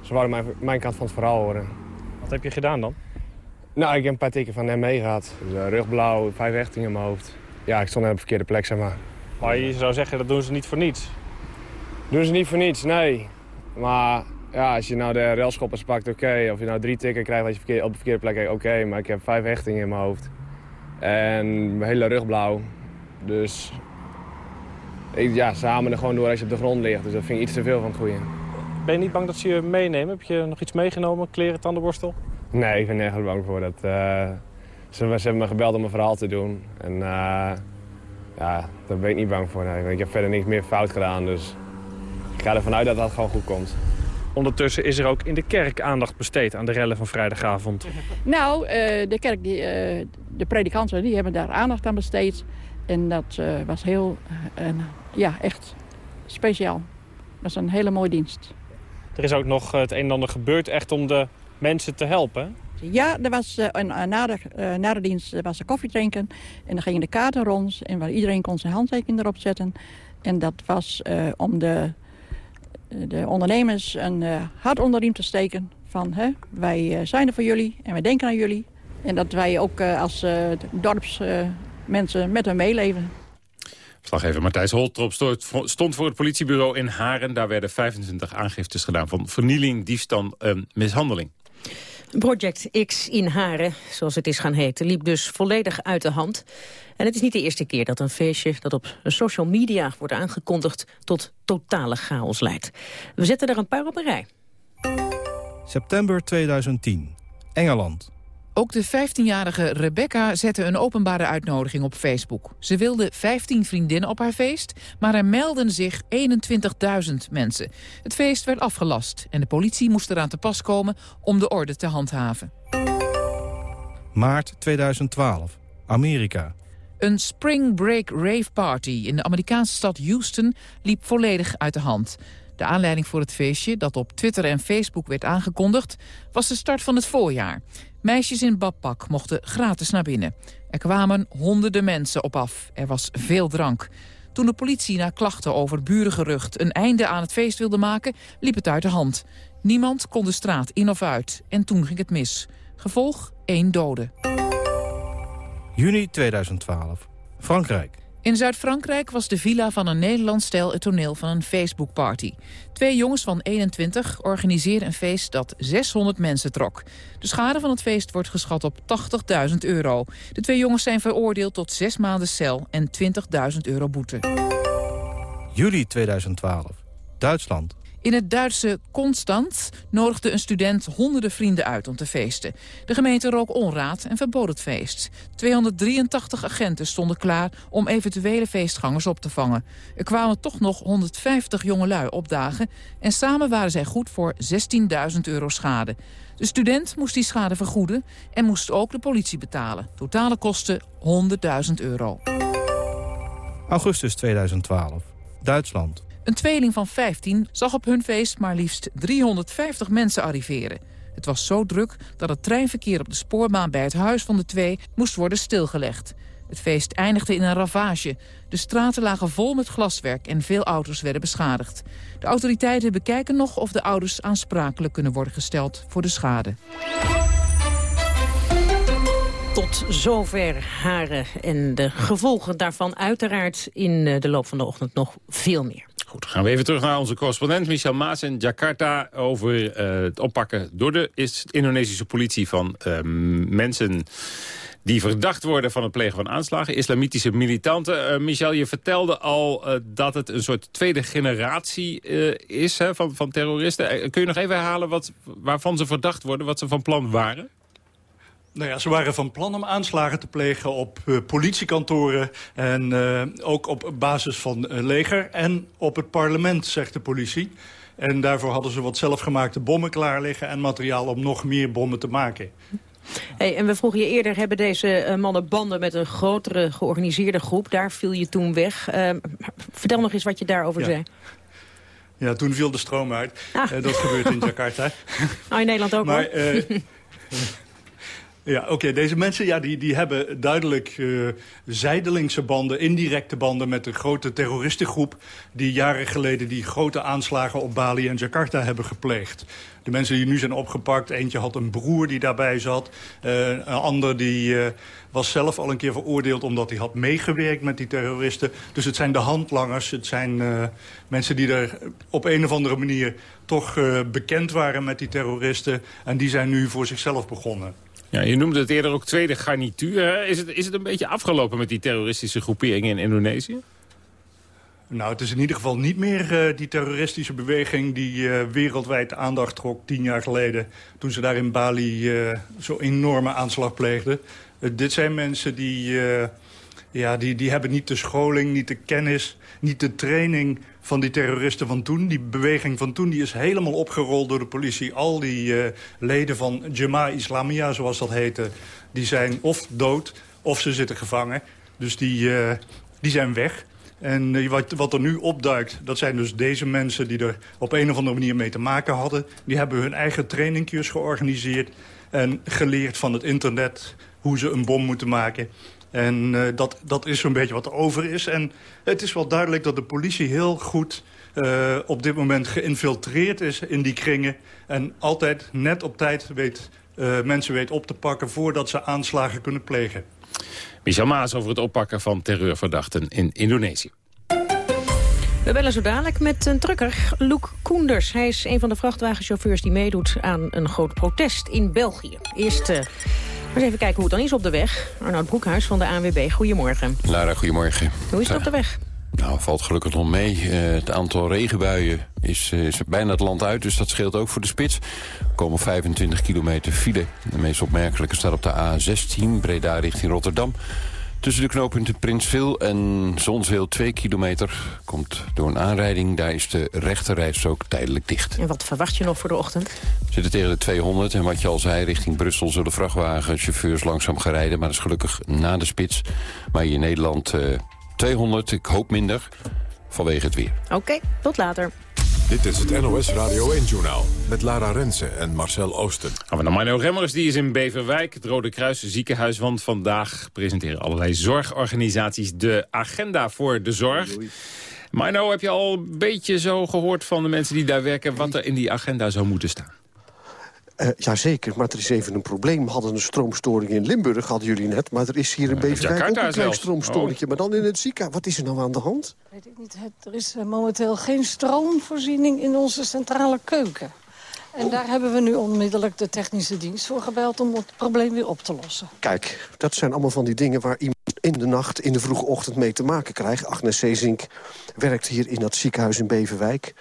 ze wouden mijn, mijn kant van het verhaal horen. Wat heb je gedaan dan? Nou, ik heb een paar tikken van de ME gehad. Dus, uh, rugblauw, vijf hechtingen in mijn hoofd. Ja, ik stond op de verkeerde plek, zeg maar. Maar je zou zeggen, dat doen ze niet voor niets? Doen ze niet voor niets, nee. Maar ja, als je nou de railschoppers pakt, oké. Okay. Of je nou drie tikken krijgt dat je op de verkeerde plek oké. Okay. Maar ik heb vijf hechtingen in mijn hoofd. En mijn hele rug blauw. Dus ik, ja, samen er gewoon door als je op de grond ligt. Dus dat vind ik iets te veel van het goede. Ben je niet bang dat ze je meenemen? Heb je nog iets meegenomen? Kleren, tandenborstel? Nee, ik ben nergens bang voor. Dat, uh, ze, ze, hebben me gebeld om een verhaal te doen. En uh, ja, daar ben ik niet bang voor. Nee. Ik heb verder niks meer fout gedaan. Dus ik ga ervan uit dat dat gewoon goed komt. Ondertussen is er ook in de kerk aandacht besteed aan de rellen van vrijdagavond. Nou, uh, de kerk, die, uh, de predikanten, die hebben daar aandacht aan besteed. En dat uh, was heel, ja, echt speciaal. Dat was een hele mooie dienst. Er is ook nog het een en ander gebeurd echt om de mensen te helpen. Ja, er was, een, na, de, na de dienst was er koffie drinken. En dan gingen de kaarten rond. En waar iedereen kon zijn handtekening erop zetten. En dat was om de de ondernemers een hart onder de riem te steken. Van hè, wij zijn er voor jullie en wij denken aan jullie. En dat wij ook als dorpsmensen met hen meeleven. Slaggever Matthijs Holtrop stond voor het politiebureau in Haren. Daar werden 25 aangiftes gedaan van vernieling, diefstal en mishandeling. Project X in Haren, zoals het is gaan heten, liep dus volledig uit de hand. En het is niet de eerste keer dat een feestje dat op social media wordt aangekondigd tot totale chaos leidt. We zetten er een paar op een rij. September 2010. Engeland. Ook de 15-jarige Rebecca zette een openbare uitnodiging op Facebook. Ze wilde 15 vriendinnen op haar feest, maar er melden zich 21.000 mensen. Het feest werd afgelast en de politie moest eraan te pas komen om de orde te handhaven. Maart 2012. Amerika. Een spring break rave party in de Amerikaanse stad Houston liep volledig uit de hand. De aanleiding voor het feestje, dat op Twitter en Facebook werd aangekondigd... was de start van het voorjaar. Meisjes in badpak mochten gratis naar binnen. Er kwamen honderden mensen op af. Er was veel drank. Toen de politie na klachten over burengerucht een einde aan het feest wilde maken... liep het uit de hand. Niemand kon de straat in of uit. En toen ging het mis. Gevolg één dode. Juni 2012. Frankrijk. In Zuid-Frankrijk was de villa van een Nederlands stel het toneel van een Facebook-party. Twee jongens van 21 organiseerden een feest dat 600 mensen trok. De schade van het feest wordt geschat op 80.000 euro. De twee jongens zijn veroordeeld tot zes maanden cel en 20.000 euro boete. Juli 2012. Duitsland. In het Duitse Constanz nodigde een student honderden vrienden uit om te feesten. De gemeente rook onraad en verbood het feest. 283 agenten stonden klaar om eventuele feestgangers op te vangen. Er kwamen toch nog 150 jongelui opdagen... en samen waren zij goed voor 16.000 euro schade. De student moest die schade vergoeden en moest ook de politie betalen. Totale kosten 100.000 euro. Augustus 2012. Duitsland. Een tweeling van 15 zag op hun feest maar liefst 350 mensen arriveren. Het was zo druk dat het treinverkeer op de spoorbaan bij het huis van de twee moest worden stilgelegd. Het feest eindigde in een ravage. De straten lagen vol met glaswerk en veel auto's werden beschadigd. De autoriteiten bekijken nog of de ouders aansprakelijk kunnen worden gesteld voor de schade. Tot zover haren en de gevolgen daarvan uiteraard in eh, de loop van de ochtend nog veel meer. Goed, gaan we even terug naar onze correspondent Michel Maas in Jakarta... over uh, het oppakken door de Indonesische politie van uh, mensen die verdacht worden van het plegen van aanslagen. Islamitische militanten. Michel, je vertelde al dat het een soort tweede generatie is hè, van, van terroristen. kun je nog even herhalen wat, waarvan ze verdacht worden, wat ze van plan waren? Nou ja, ze waren van plan om aanslagen te plegen op uh, politiekantoren... en uh, ook op basis van uh, leger en op het parlement, zegt de politie. En daarvoor hadden ze wat zelfgemaakte bommen klaar liggen... en materiaal om nog meer bommen te maken. Hey, en we vroegen je eerder, hebben deze mannen banden met een grotere georganiseerde groep? Daar viel je toen weg. vertel nog eens wat je daarover ja. zei. Ja, toen viel de stroom uit. Ah. dat gebeurt in Jakarta. [LAUGHS] Oh, in Nederland ook maar, [LAUGHS] Ja, oké. Deze mensen ja, die, die hebben duidelijk uh, zijdelingse banden, indirecte banden met de grote terroristengroep die jaren geleden die grote aanslagen op Bali en Jakarta hebben gepleegd. De mensen die nu zijn opgepakt, eentje had een broer die daarbij zat. Uh, een ander die uh, was zelf al een keer veroordeeld omdat hij had meegewerkt met die terroristen. Dus het zijn de handlangers, het zijn mensen die er op een of andere manier toch bekend waren met die terroristen. En die zijn nu voor zichzelf begonnen. Ja, je noemde het eerder ook tweede garnituur. Is het, is het een beetje afgelopen met die terroristische groeperingen in Indonesië? Nou, het is in ieder geval niet meer uh, die terroristische beweging... die uh, wereldwijd aandacht trok tien jaar geleden... toen ze daar in Bali uh, zo'n enorme aanslag pleegden. dit zijn mensen die, ja, die, die hebben niet de scholing, niet de kennis... niet de training van die terroristen van toen. Die beweging van toen die is helemaal opgerold door de politie. Al die uh, leden van Jemaah Islamia, zoals dat heette... die zijn of dood of ze zitten gevangen. Dus die, uh, die zijn weg. En uh, wat, wat er nu opduikt, dat zijn dus deze mensen... die er op een of andere manier mee te maken hadden. Die hebben hun eigen trainingjes georganiseerd... en geleerd van het internet hoe ze een bom moeten maken... En uh, dat, dat is zo'n beetje wat er over is. En het is wel duidelijk dat de politie heel goed uh, op dit moment geïnfiltreerd is in die kringen. En altijd net op tijd weet, uh, mensen weet op te pakken voordat ze aanslagen kunnen plegen. Michel Maas over het oppakken van terreurverdachten in Indonesië. We bellen zo dadelijk met een trucker, Loek Koenders. Hij is een van de vrachtwagenchauffeurs die meedoet aan een groot protest in België. Eerst... Eens even kijken hoe het dan is op de weg. Arnoud Broekhuis van de ANWB, goedemorgen. Lara, goedemorgen. Hoe is het op de weg? Nou, valt gelukkig nog mee. Uh, het aantal regenbuien is, uh, is bijna het land uit, dus dat scheelt ook voor de spits. Er komen 25 kilometer file. De meest opmerkelijke staat op de A16, Breda richting Rotterdam. Tussen de knooppunten Prinsveel en Zonzeel 2 kilometer. Komt door een aanrijding, daar is de rechterrijstrook tijdelijk dicht. En wat verwacht je nog voor de ochtend? We zitten tegen de 200 en wat je al zei, richting Brussel zullen vrachtwagenchauffeurs langzaam gaan rijden. Maar dat is gelukkig na de spits. Maar hier in Nederland uh, 200, ik hoop minder, vanwege het weer. Oké, okay, tot later. Dit is het NOS Radio 1-journaal met Lara Rensen en Marcel Oosten. Gaan we naar Marno Remmers, die is in Beverwijk, het Rode Kruis ziekenhuis. Want vandaag presenteren allerlei zorgorganisaties de agenda voor de zorg. Marno, heb je al een beetje zo gehoord van de mensen die daar werken... wat er in die agenda zou moeten staan? Uh, Jazeker, maar er is even een probleem. We hadden een stroomstoring in Limburg, hadden jullie net. Maar er is hier in Beverwijk ook een klein stroomstoringje. Oh. Maar dan in het ziekenhuis. Wat is er nou aan de hand? Weet ik niet. Er is uh, momenteel geen stroomvoorziening in onze centrale keuken. En oh. daar hebben we nu onmiddellijk de technische dienst voor gebeld... om het probleem weer op te lossen. Kijk, dat zijn allemaal van die dingen waar iemand in de nacht, in de vroege ochtend mee te maken krijgt. Agnes Sezink werkt hier in dat ziekenhuis in Beverwijk.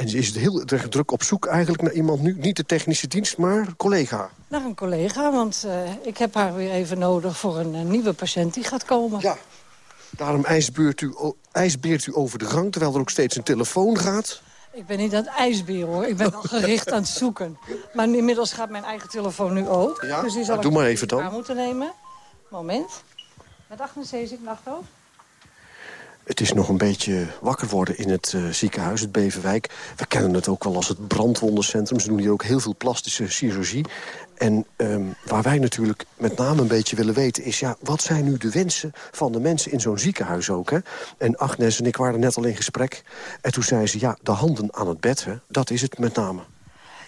En ze is heel erg druk op zoek eigenlijk naar iemand nu. Niet de technische dienst, maar collega. Naar een collega, want uh, ik heb haar weer even nodig voor een, een nieuwe patiënt die gaat komen. Ja, daarom ijsbeert u, ijsbeert u over de gang, terwijl er ook steeds een telefoon gaat. Ik ben niet aan het ijsbeer, hoor. Ik ben al gericht aan het zoeken. Maar inmiddels gaat mijn eigen telefoon nu ook. Ja? Dus die zal nou, doe maar even dan. moeten nemen. Moment. Met 68 nachthoofd. Het is nog een beetje wakker worden in het uh, ziekenhuis, het Beverwijk. We kennen het ook wel als het brandwondencentrum. Ze doen hier ook heel veel plastische chirurgie. En um, waar wij natuurlijk met name een beetje willen weten is... ja, wat zijn nu de wensen van de mensen in zo'n ziekenhuis ook? Hè? En Agnes en ik waren net al in gesprek. En toen zei ze, ja, de handen aan het bed, hè, dat is het met name.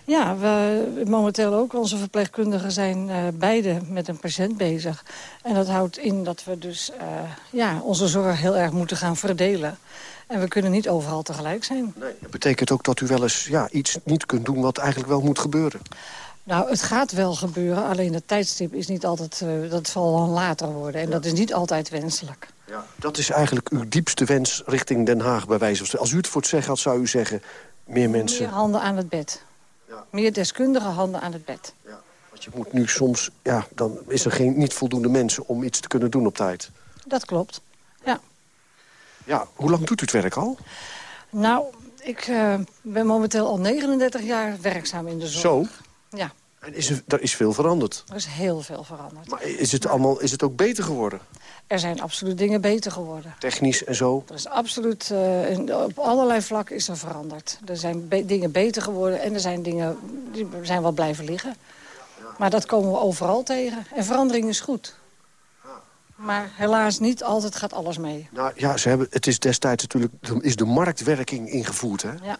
Ja, we, momenteel ook. Onze verpleegkundigen zijn uh, beide met een patiënt bezig. En dat houdt in dat we dus uh, ja, onze zorg heel erg moeten gaan verdelen. En we kunnen niet overal tegelijk zijn. Nee, dat betekent ook dat u wel eens ja, iets niet kunt doen wat eigenlijk wel moet gebeuren. Nou, het gaat wel gebeuren, alleen het tijdstip is niet altijd... Uh, dat zal dan later worden en dat is niet altijd wenselijk. Ja. Dat is eigenlijk uw diepste wens richting Den Haag bij wijze van... Als u het voor het zeggen had, zou u zeggen... meer mensen... Meer handen aan het bed. Ja. Meer deskundige handen aan het bed. Ja. Want je moet nu soms... Ja, dan is er geen, niet voldoende mensen om iets te kunnen doen op tijd. Dat klopt, ja. Ja, hoe lang doet u het werk al? Nou, ik uh, ben momenteel al 39 jaar werkzaam in de zorg. Zo? Ja. En is er, er is veel veranderd? Er is heel veel veranderd. Maar is het, allemaal, is het ook beter geworden? Er zijn absoluut dingen beter geworden. Technisch en zo? Er is absoluut, uh, op allerlei vlakken is er veranderd. Er zijn be dingen beter geworden en er zijn dingen die zijn wel blijven liggen. Maar dat komen we overal tegen. En verandering is goed. Maar helaas niet altijd gaat alles mee. Nou ja, ze hebben, het is destijds natuurlijk is de marktwerking ingevoerd. Hè? Ja.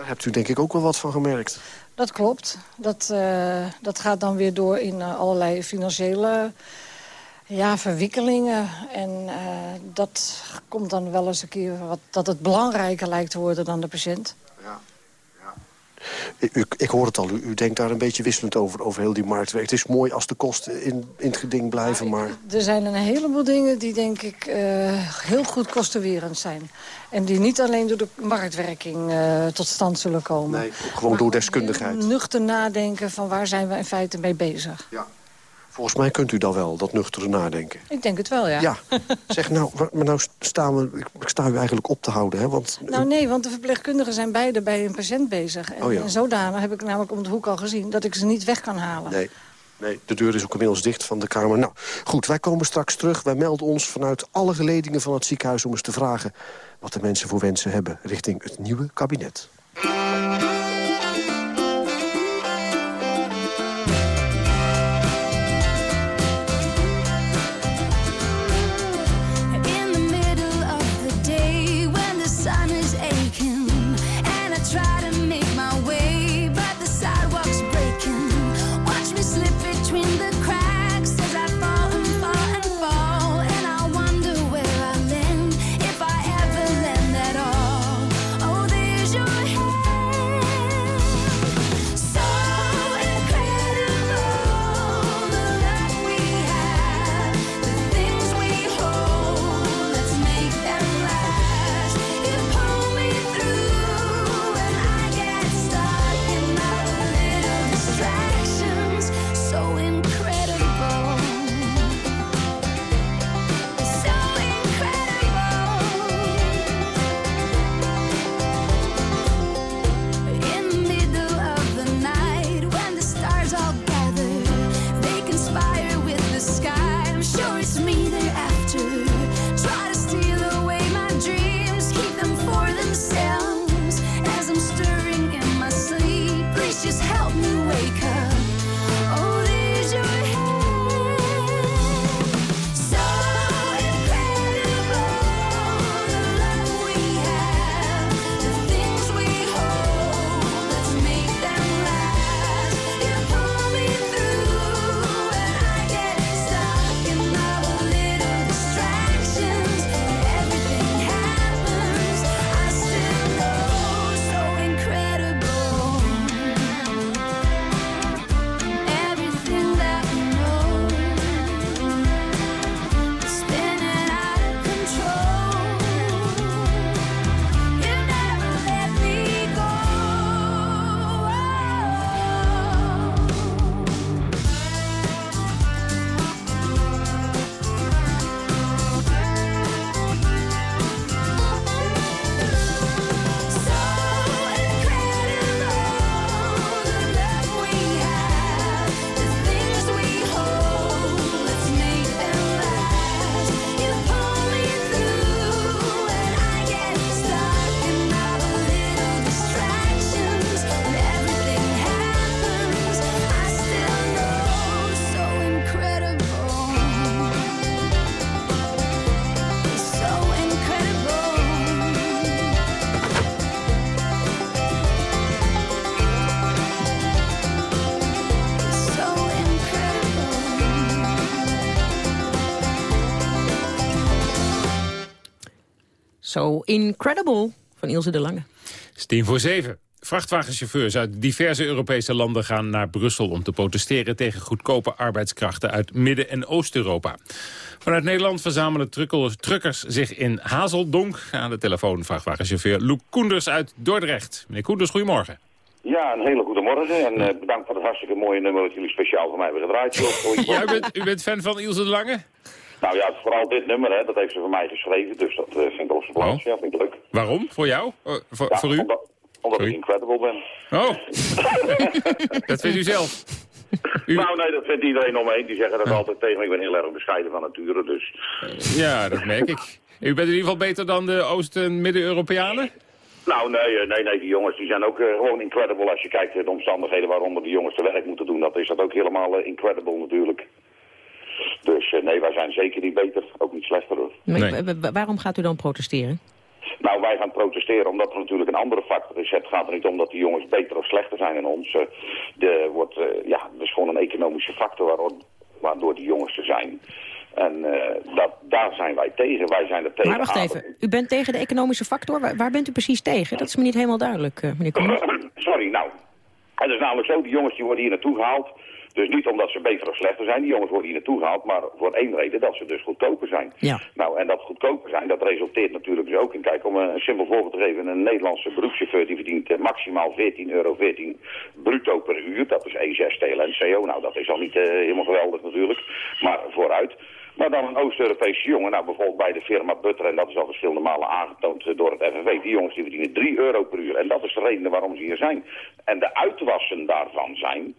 Daar hebt u denk ik ook wel wat van gemerkt. Dat klopt. Dat, uh, dat gaat dan weer door in uh, allerlei financiële ja, verwikkelingen. En uh, dat komt dan wel eens een keer wat, dat het belangrijker lijkt te worden dan de patiënt. Ja. U, ik hoor het al, u, u, denkt daar een beetje wisselend over, over heel die marktwerk. Het is mooi als de kosten in, in het geding blijven, ja, maar... Er zijn een heleboel dingen die, denk ik, uh, heel goed kostenwerend zijn. En die niet alleen door de marktwerking uh, tot stand zullen komen. Nee, gewoon door deskundigheid. nuchter nadenken van waar zijn we in feite mee bezig. Ja. Volgens mij kunt u dan wel, dat nuchtere nadenken. Ik denk het wel, ja. Ja. [LAUGHS] Zeg, nou, maar nou staan we, ik sta u eigenlijk op te houden, hè? Want, nou nee, want de verpleegkundigen zijn beide bij een patiënt bezig. En, oh ja. en zodanig heb ik namelijk om de hoek al gezien... dat ik ze niet weg kan halen. Nee. Nee, de deur is ook inmiddels dicht van de kamer. Nou, goed, wij komen straks terug. Wij melden ons vanuit alle geledingen van het ziekenhuis... om eens te vragen wat de mensen voor wensen hebben richting het nieuwe kabinet. pieces. Zo Incredible van Ilse de Lange. Het is tien voor zeven. Vrachtwagenchauffeurs uit diverse Europese landen gaan naar Brussel... om te protesteren tegen goedkope arbeidskrachten uit Midden- en Oost-Europa. Vanuit Nederland verzamelen truckers, truckers zich in Hazeldonk. Aan de telefoon vrachtwagenchauffeur Loek Koenders uit Dordrecht. Meneer Koenders, goedemorgen. Ja, een hele goede morgen en uh, bedankt voor het hartstikke mooie nummer dat jullie speciaal voor mij hebben gedraaid. [LAUGHS] ja, u bent, u bent fan van Ilse de Lange? Nou ja, vooral dit nummer, hè, dat heeft ze voor mij geschreven, dus dat uh, vind ik op zijn plaats. Oh. Ja, vind ik leuk. Waarom? Voor jou? Uh, voor, ja, voor u? Omdat, omdat ik incredible ben. Oh, [LAUGHS] dat vindt u zelf? U... Nou nee, dat vindt iedereen om me heen. Die zeggen dat altijd tegen me. Ik ben heel erg bescheiden van nature, dus... Ja, dat merk ik. U bent in ieder geval beter dan de Oost- en Midden-Europeanen? Nou, nee, nee, nee, die jongens die zijn ook uh, gewoon incredible. Als je kijkt naar de omstandigheden waaronder die jongens te werk moeten doen, dat is dat ook helemaal uh, incredible natuurlijk. Dus uh, nee, wij zijn zeker niet beter, ook niet slechter hoor. Nee. Waarom gaat u dan protesteren? Nou, wij gaan protesteren omdat er natuurlijk een andere factor is. Het gaat er niet om dat die jongens beter of slechter zijn dan ons. Uh, de, wordt, uh, ja, dat is gewoon een economische factor waardoor, waardoor die jongens er zijn. En uh, dat, daar zijn wij tegen. Wij zijn er tegen. Maar wacht even, u bent tegen de economische factor. Waar, waar bent u precies tegen? Dat is me niet helemaal duidelijk, meneer Koen. [CLEARS THROAT] Sorry, nou. Het is namelijk zo, die jongens die worden hier naartoe gehaald. Dus niet omdat ze beter of slechter zijn, die jongens worden hier naartoe gehaald, maar voor één reden dat ze dus goedkoper zijn. Ja. Nou, en dat goedkoper zijn, dat resulteert natuurlijk dus ook in, kijk, om een simpel voorbeeld te geven, een Nederlandse beroepschauffeur die verdient maximaal 14 euro 14 bruto per uur, dat is E6 TLNCO, nou dat is al niet uh, helemaal geweldig natuurlijk, maar vooruit. Maar dan een Oost-Europese jongen, nou bijvoorbeeld bij de firma Butter, en dat is al verschillende malen aangetoond door het FNV, die jongens die verdienen 3 euro per uur. En dat is de reden waarom ze hier zijn. En de uitwassen daarvan zijn,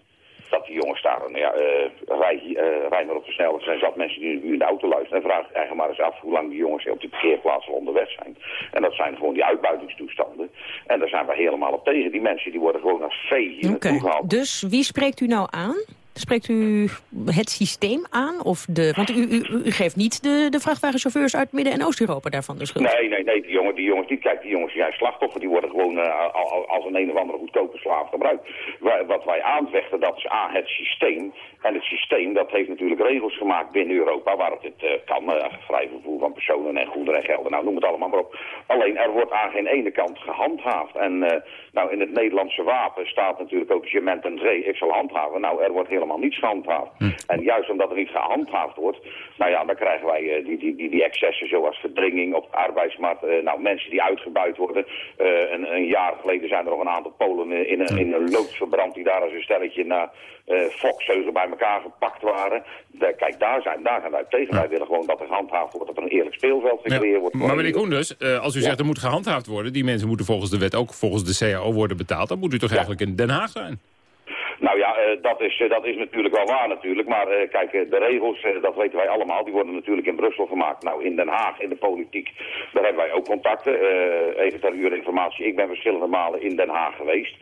dat die jongens daar, nou ja, uh, rij, uh, rij maar op de snelweg. Er zijn zat mensen die nu in de auto luisteren. En vraag eigenlijk maar eens af hoe lang die jongens op die parkeerplaatsen onderweg zijn. En dat zijn gewoon die uitbuitingstoestanden. En daar zijn we helemaal op tegen. Die mensen die worden gewoon als vee hier okay. naartoe gehaald. Dus wie spreekt u nou aan? Spreekt u het systeem aan? Of de, want u, u, u geeft niet de, de vrachtwagenchauffeurs uit Midden- en Oost-Europa daarvan de schuld? Nee, nee, nee. Die, jongen, die jongens, die, kijk, die jongens zijn slachtoffer. Die worden gewoon uh, als een een of andere goedkope slaaf gebruikt. Wat wij aanvechten, dat is A, het systeem. En het systeem, dat heeft natuurlijk regels gemaakt binnen Europa... waar het, het uh, kan, uh, vrij vervoer van personen en goederen en gelden. Nou, noem het allemaal maar op. Alleen, er wordt aan geen ene kant gehandhaafd. En nou, in het Nederlandse wapen staat natuurlijk ook... je en zee, ik zal handhaven. Nou, er wordt helemaal niets gehandhaafd. Hm. En juist omdat er niet gehandhaafd wordt... nou ja, dan krijgen wij uh, die, die, die, die excessen zoals verdringing op de arbeidsmarkt. Uh, nou, mensen die uitgebuit worden. Uh, een, een, jaar geleden zijn er nog een aantal Polen in een, in een loods verbrand... die daar als een stelletje naar Foxheugen bij elkaar gepakt waren. De, kijk, daar zijn, daar zijn wij tegen. Ja. Wij willen gewoon dat er gehandhaafd wordt, dat er een eerlijk speelveld gecreëerd ja. wordt. Maar meneer Koenders, als u zegt er moet gehandhaafd worden... die mensen moeten volgens de wet ook volgens de CAO worden betaald... dan moet u toch eigenlijk in Den Haag zijn? Nou ja, uh, dat, is, uh, dat is natuurlijk wel waar natuurlijk. Maar uh, kijk, de regels, dat weten wij allemaal, die worden natuurlijk in Brussel gemaakt. Nou, in Den Haag, in de politiek, daar hebben wij ook contacten. even ter uur informatie, ik ben verschillende malen in Den Haag geweest.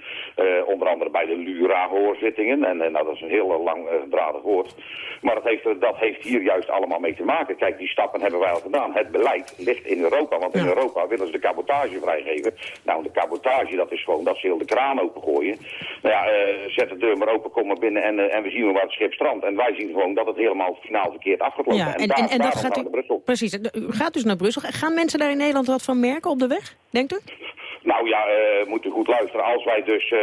onder andere bij de Lura-hoorzittingen. En nou, dat is een heel lang gedradig woord. Maar dat heeft, dat heeft hier juist allemaal mee te maken. Kijk, die stappen hebben wij al gedaan. Het beleid ligt in Europa, want in Europa willen ze de cabotage vrijgeven. Nou, de cabotage, dat is gewoon dat ze heel de kraan opengooien. Nou ja, zet de deur maar open, kom maar binnen en, uh, en we zien wel waar het schip strandt. En wij zien gewoon dat het helemaal finaal verkeerd afgelopen is. Ja, en, en, daar, en, en dat gaat u, precies, u gaat dus naar Brussel. Gaan mensen daar in Nederland wat van merken op de weg, denkt u? Nou ja, uh, moet u goed luisteren. Als wij dus uh,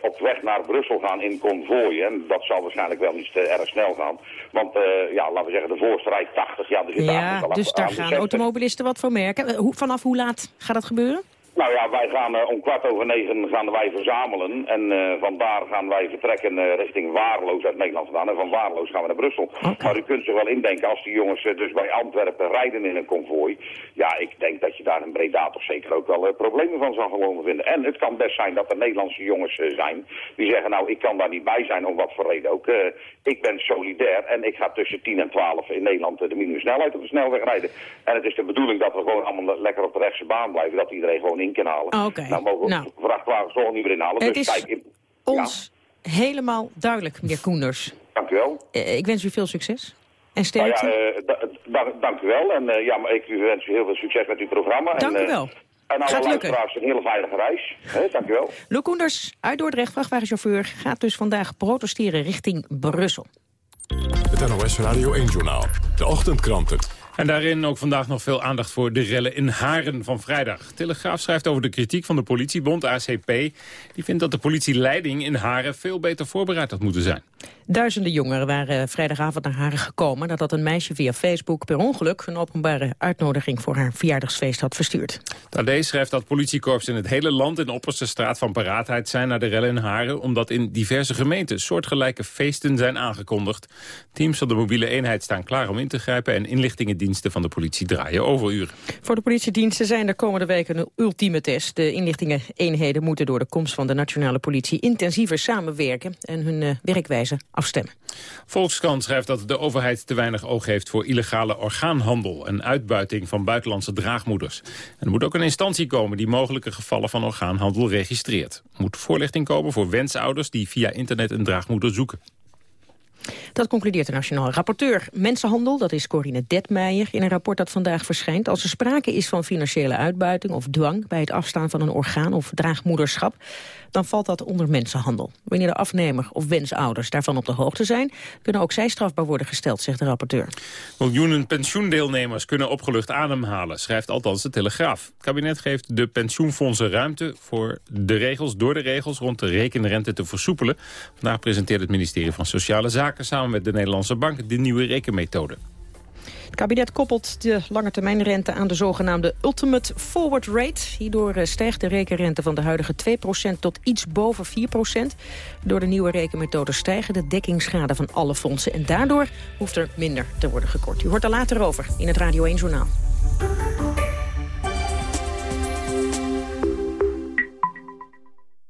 op weg naar Brussel gaan in konvooien, en dat zal waarschijnlijk wel niet erg snel gaan. Want ja, laten we zeggen, de voorste rijdt 80, ja, zit ja, dus daar gaan automobilisten wat van merken. Hoe, vanaf hoe laat gaat dat gebeuren? Nou ja, wij gaan uh, om kwart over negen gaan wij verzamelen. En uh, vandaar gaan wij vertrekken uh, richting Waarloos uit Nederland vandaan. En van Waarloos gaan we naar Brussel. Okay. Maar u kunt zich wel indenken, als die jongens dus bij Antwerpen rijden in een konvooi. Ja, ik denk dat je daar in Breda toch zeker ook wel problemen van zal gewoon vinden. En het kan best zijn dat er Nederlandse jongens zijn die zeggen, nou ik kan daar niet bij zijn om wat voor reden ook. ik ben solidair en ik ga tussen 10 en 12 in Nederland de minimumsnelheid op de snelweg rijden. En het is de bedoeling dat we gewoon allemaal lekker op de rechtse baan blijven. Dat iedereen gewoon in kan halen. Oh, okay. Nou mogen we nou. vrachtwagens niet meer inhalen. Het dus is kijk, in, ons ja. helemaal duidelijk, meneer Koenders. Dank u wel. Uh, ik wens u veel succes. En sterkte. Nou ja, uh, da da dank u wel. En uh, ja, maar ik wens u heel veel succes met uw programma. Dank en, u wel. En alle Gaat luisteraars een hele veilige reis. He, dank u wel. Loek Koenders uit Dordrecht, vrachtwagenchauffeur, gaat dus vandaag protesteren richting Brussel. Het NOS Radio 1-journaal. De ochtendkranten. En daarin ook vandaag nog veel aandacht voor de rellen in Haren van vrijdag. Telegraaf schrijft over de kritiek van de politiebond ACP. Die vindt dat de politieleiding in Haren veel beter voorbereid had moeten zijn. Duizenden jongeren waren vrijdagavond naar Haren gekomen... nadat een meisje via Facebook per ongeluk een openbare uitnodiging voor haar verjaardagsfeest had verstuurd. Tadee schrijft dat politiekorps in het hele land in opperste straat van paraatheid zijn naar de rellen in Haren... omdat in diverse gemeenten soortgelijke feesten zijn aangekondigd. Teams van de mobiele eenheid staan klaar om in te grijpen... en inlichtingendiensten van de politie draaien overuren. Voor de politiediensten zijn de komende weken een ultieme test. De inlichtingeneenheden moeten door de komst van de nationale politie intensiever samenwerken... en hun uh, werkwijze afstemmen. Volkskrant schrijft dat de overheid te weinig oog heeft voor illegale orgaanhandel en uitbuiting van buitenlandse draagmoeders. Er moet ook een instantie komen die mogelijke gevallen van orgaanhandel registreert. Er moet voorlichting komen voor wensouders die via internet een draagmoeder zoeken. Dat concludeert de nationaal rapporteur Mensenhandel. Dat is Corine Detmeijer in een rapport dat vandaag verschijnt. Als er sprake is van financiële uitbuiting of dwang... bij het afstaan van een orgaan of draagmoederschap dan valt dat onder mensenhandel. Wanneer de afnemer of wensouders daarvan op de hoogte zijn... kunnen ook zij strafbaar worden gesteld, zegt de rapporteur. Miljoenen pensioendeelnemers kunnen opgelucht ademhalen, schrijft althans de Telegraaf. Het kabinet geeft de pensioenfondsen ruimte voor de regels, door de regels rond de rekenrente te versoepelen. Vandaag presenteert het ministerie van Sociale Zaken samen met de Nederlandse Bank de nieuwe rekenmethode. Het kabinet koppelt de langetermijnrente aan de zogenaamde Ultimate Forward Rate. Hierdoor eh, stijgt de rekenrente van de huidige 2% tot iets boven 4%. Door de nieuwe rekenmethode stijgen de dekkingsgraden van alle fondsen. En daardoor hoeft er minder te worden gekort. U hoort er later over in het Radio 1 Journaal.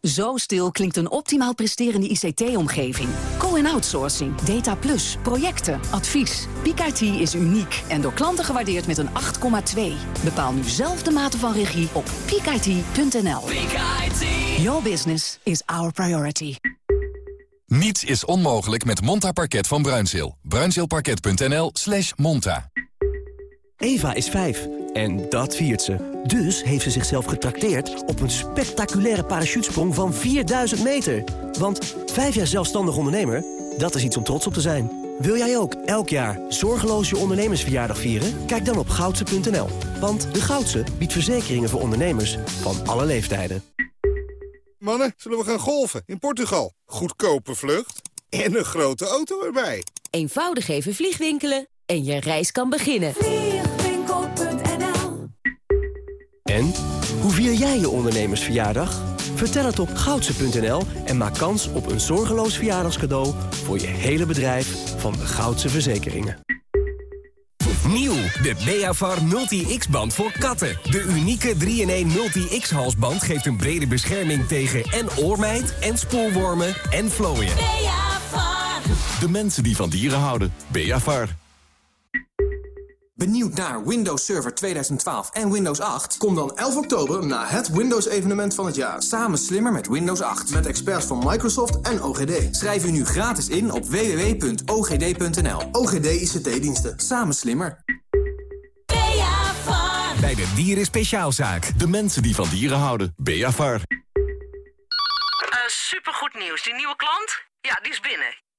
Zo stil klinkt een optimaal presterende ICT-omgeving. Co- en outsourcing, data plus, projecten, advies. PKT is uniek en door klanten gewaardeerd met een 8,2. Bepaal nu zelf de mate van regie op pkit.nl. Your business is our priority. Niets is onmogelijk met Monta Parket van Bruinzeel. Bruinzeelparket.nl slash monta. Eva is vijf en dat viert ze. Dus heeft ze zichzelf getrakteerd op een spectaculaire parachutesprong van 4000 meter. Want vijf jaar zelfstandig ondernemer, dat is iets om trots op te zijn. Wil jij ook elk jaar zorgeloos je ondernemersverjaardag vieren? Kijk dan op goudse.nl. Want de Goudse biedt verzekeringen voor ondernemers van alle leeftijden. Mannen, zullen we gaan golfen in Portugal? Goedkope vlucht en een grote auto erbij. Eenvoudig even vliegwinkelen en je reis kan beginnen. En, hoe vier jij je ondernemersverjaardag? Vertel het op goudse.nl en maak kans op een zorgeloos verjaardagscadeau... voor je hele bedrijf van de Goudse Verzekeringen. Nieuw, de Beavar Multi-X-band voor katten. De unieke 3-in-1 Multi-X-halsband geeft een brede bescherming tegen en oormijt... en spoorwormen en vlooien. Beavar. De mensen die van dieren houden. Beavar. Benieuwd naar Windows Server 2012 en Windows 8? Kom dan 11 oktober naar het Windows-evenement van het jaar. Samen slimmer met Windows 8. Met experts van Microsoft en OGD. Schrijf u nu gratis in op www.ogd.nl. OGD ICT-diensten. Samen slimmer. Bij de Dieren Speciaalzaak. De mensen die van dieren houden. Beavar. Uh, supergoed nieuws. Die nieuwe klant? Ja, die is binnen.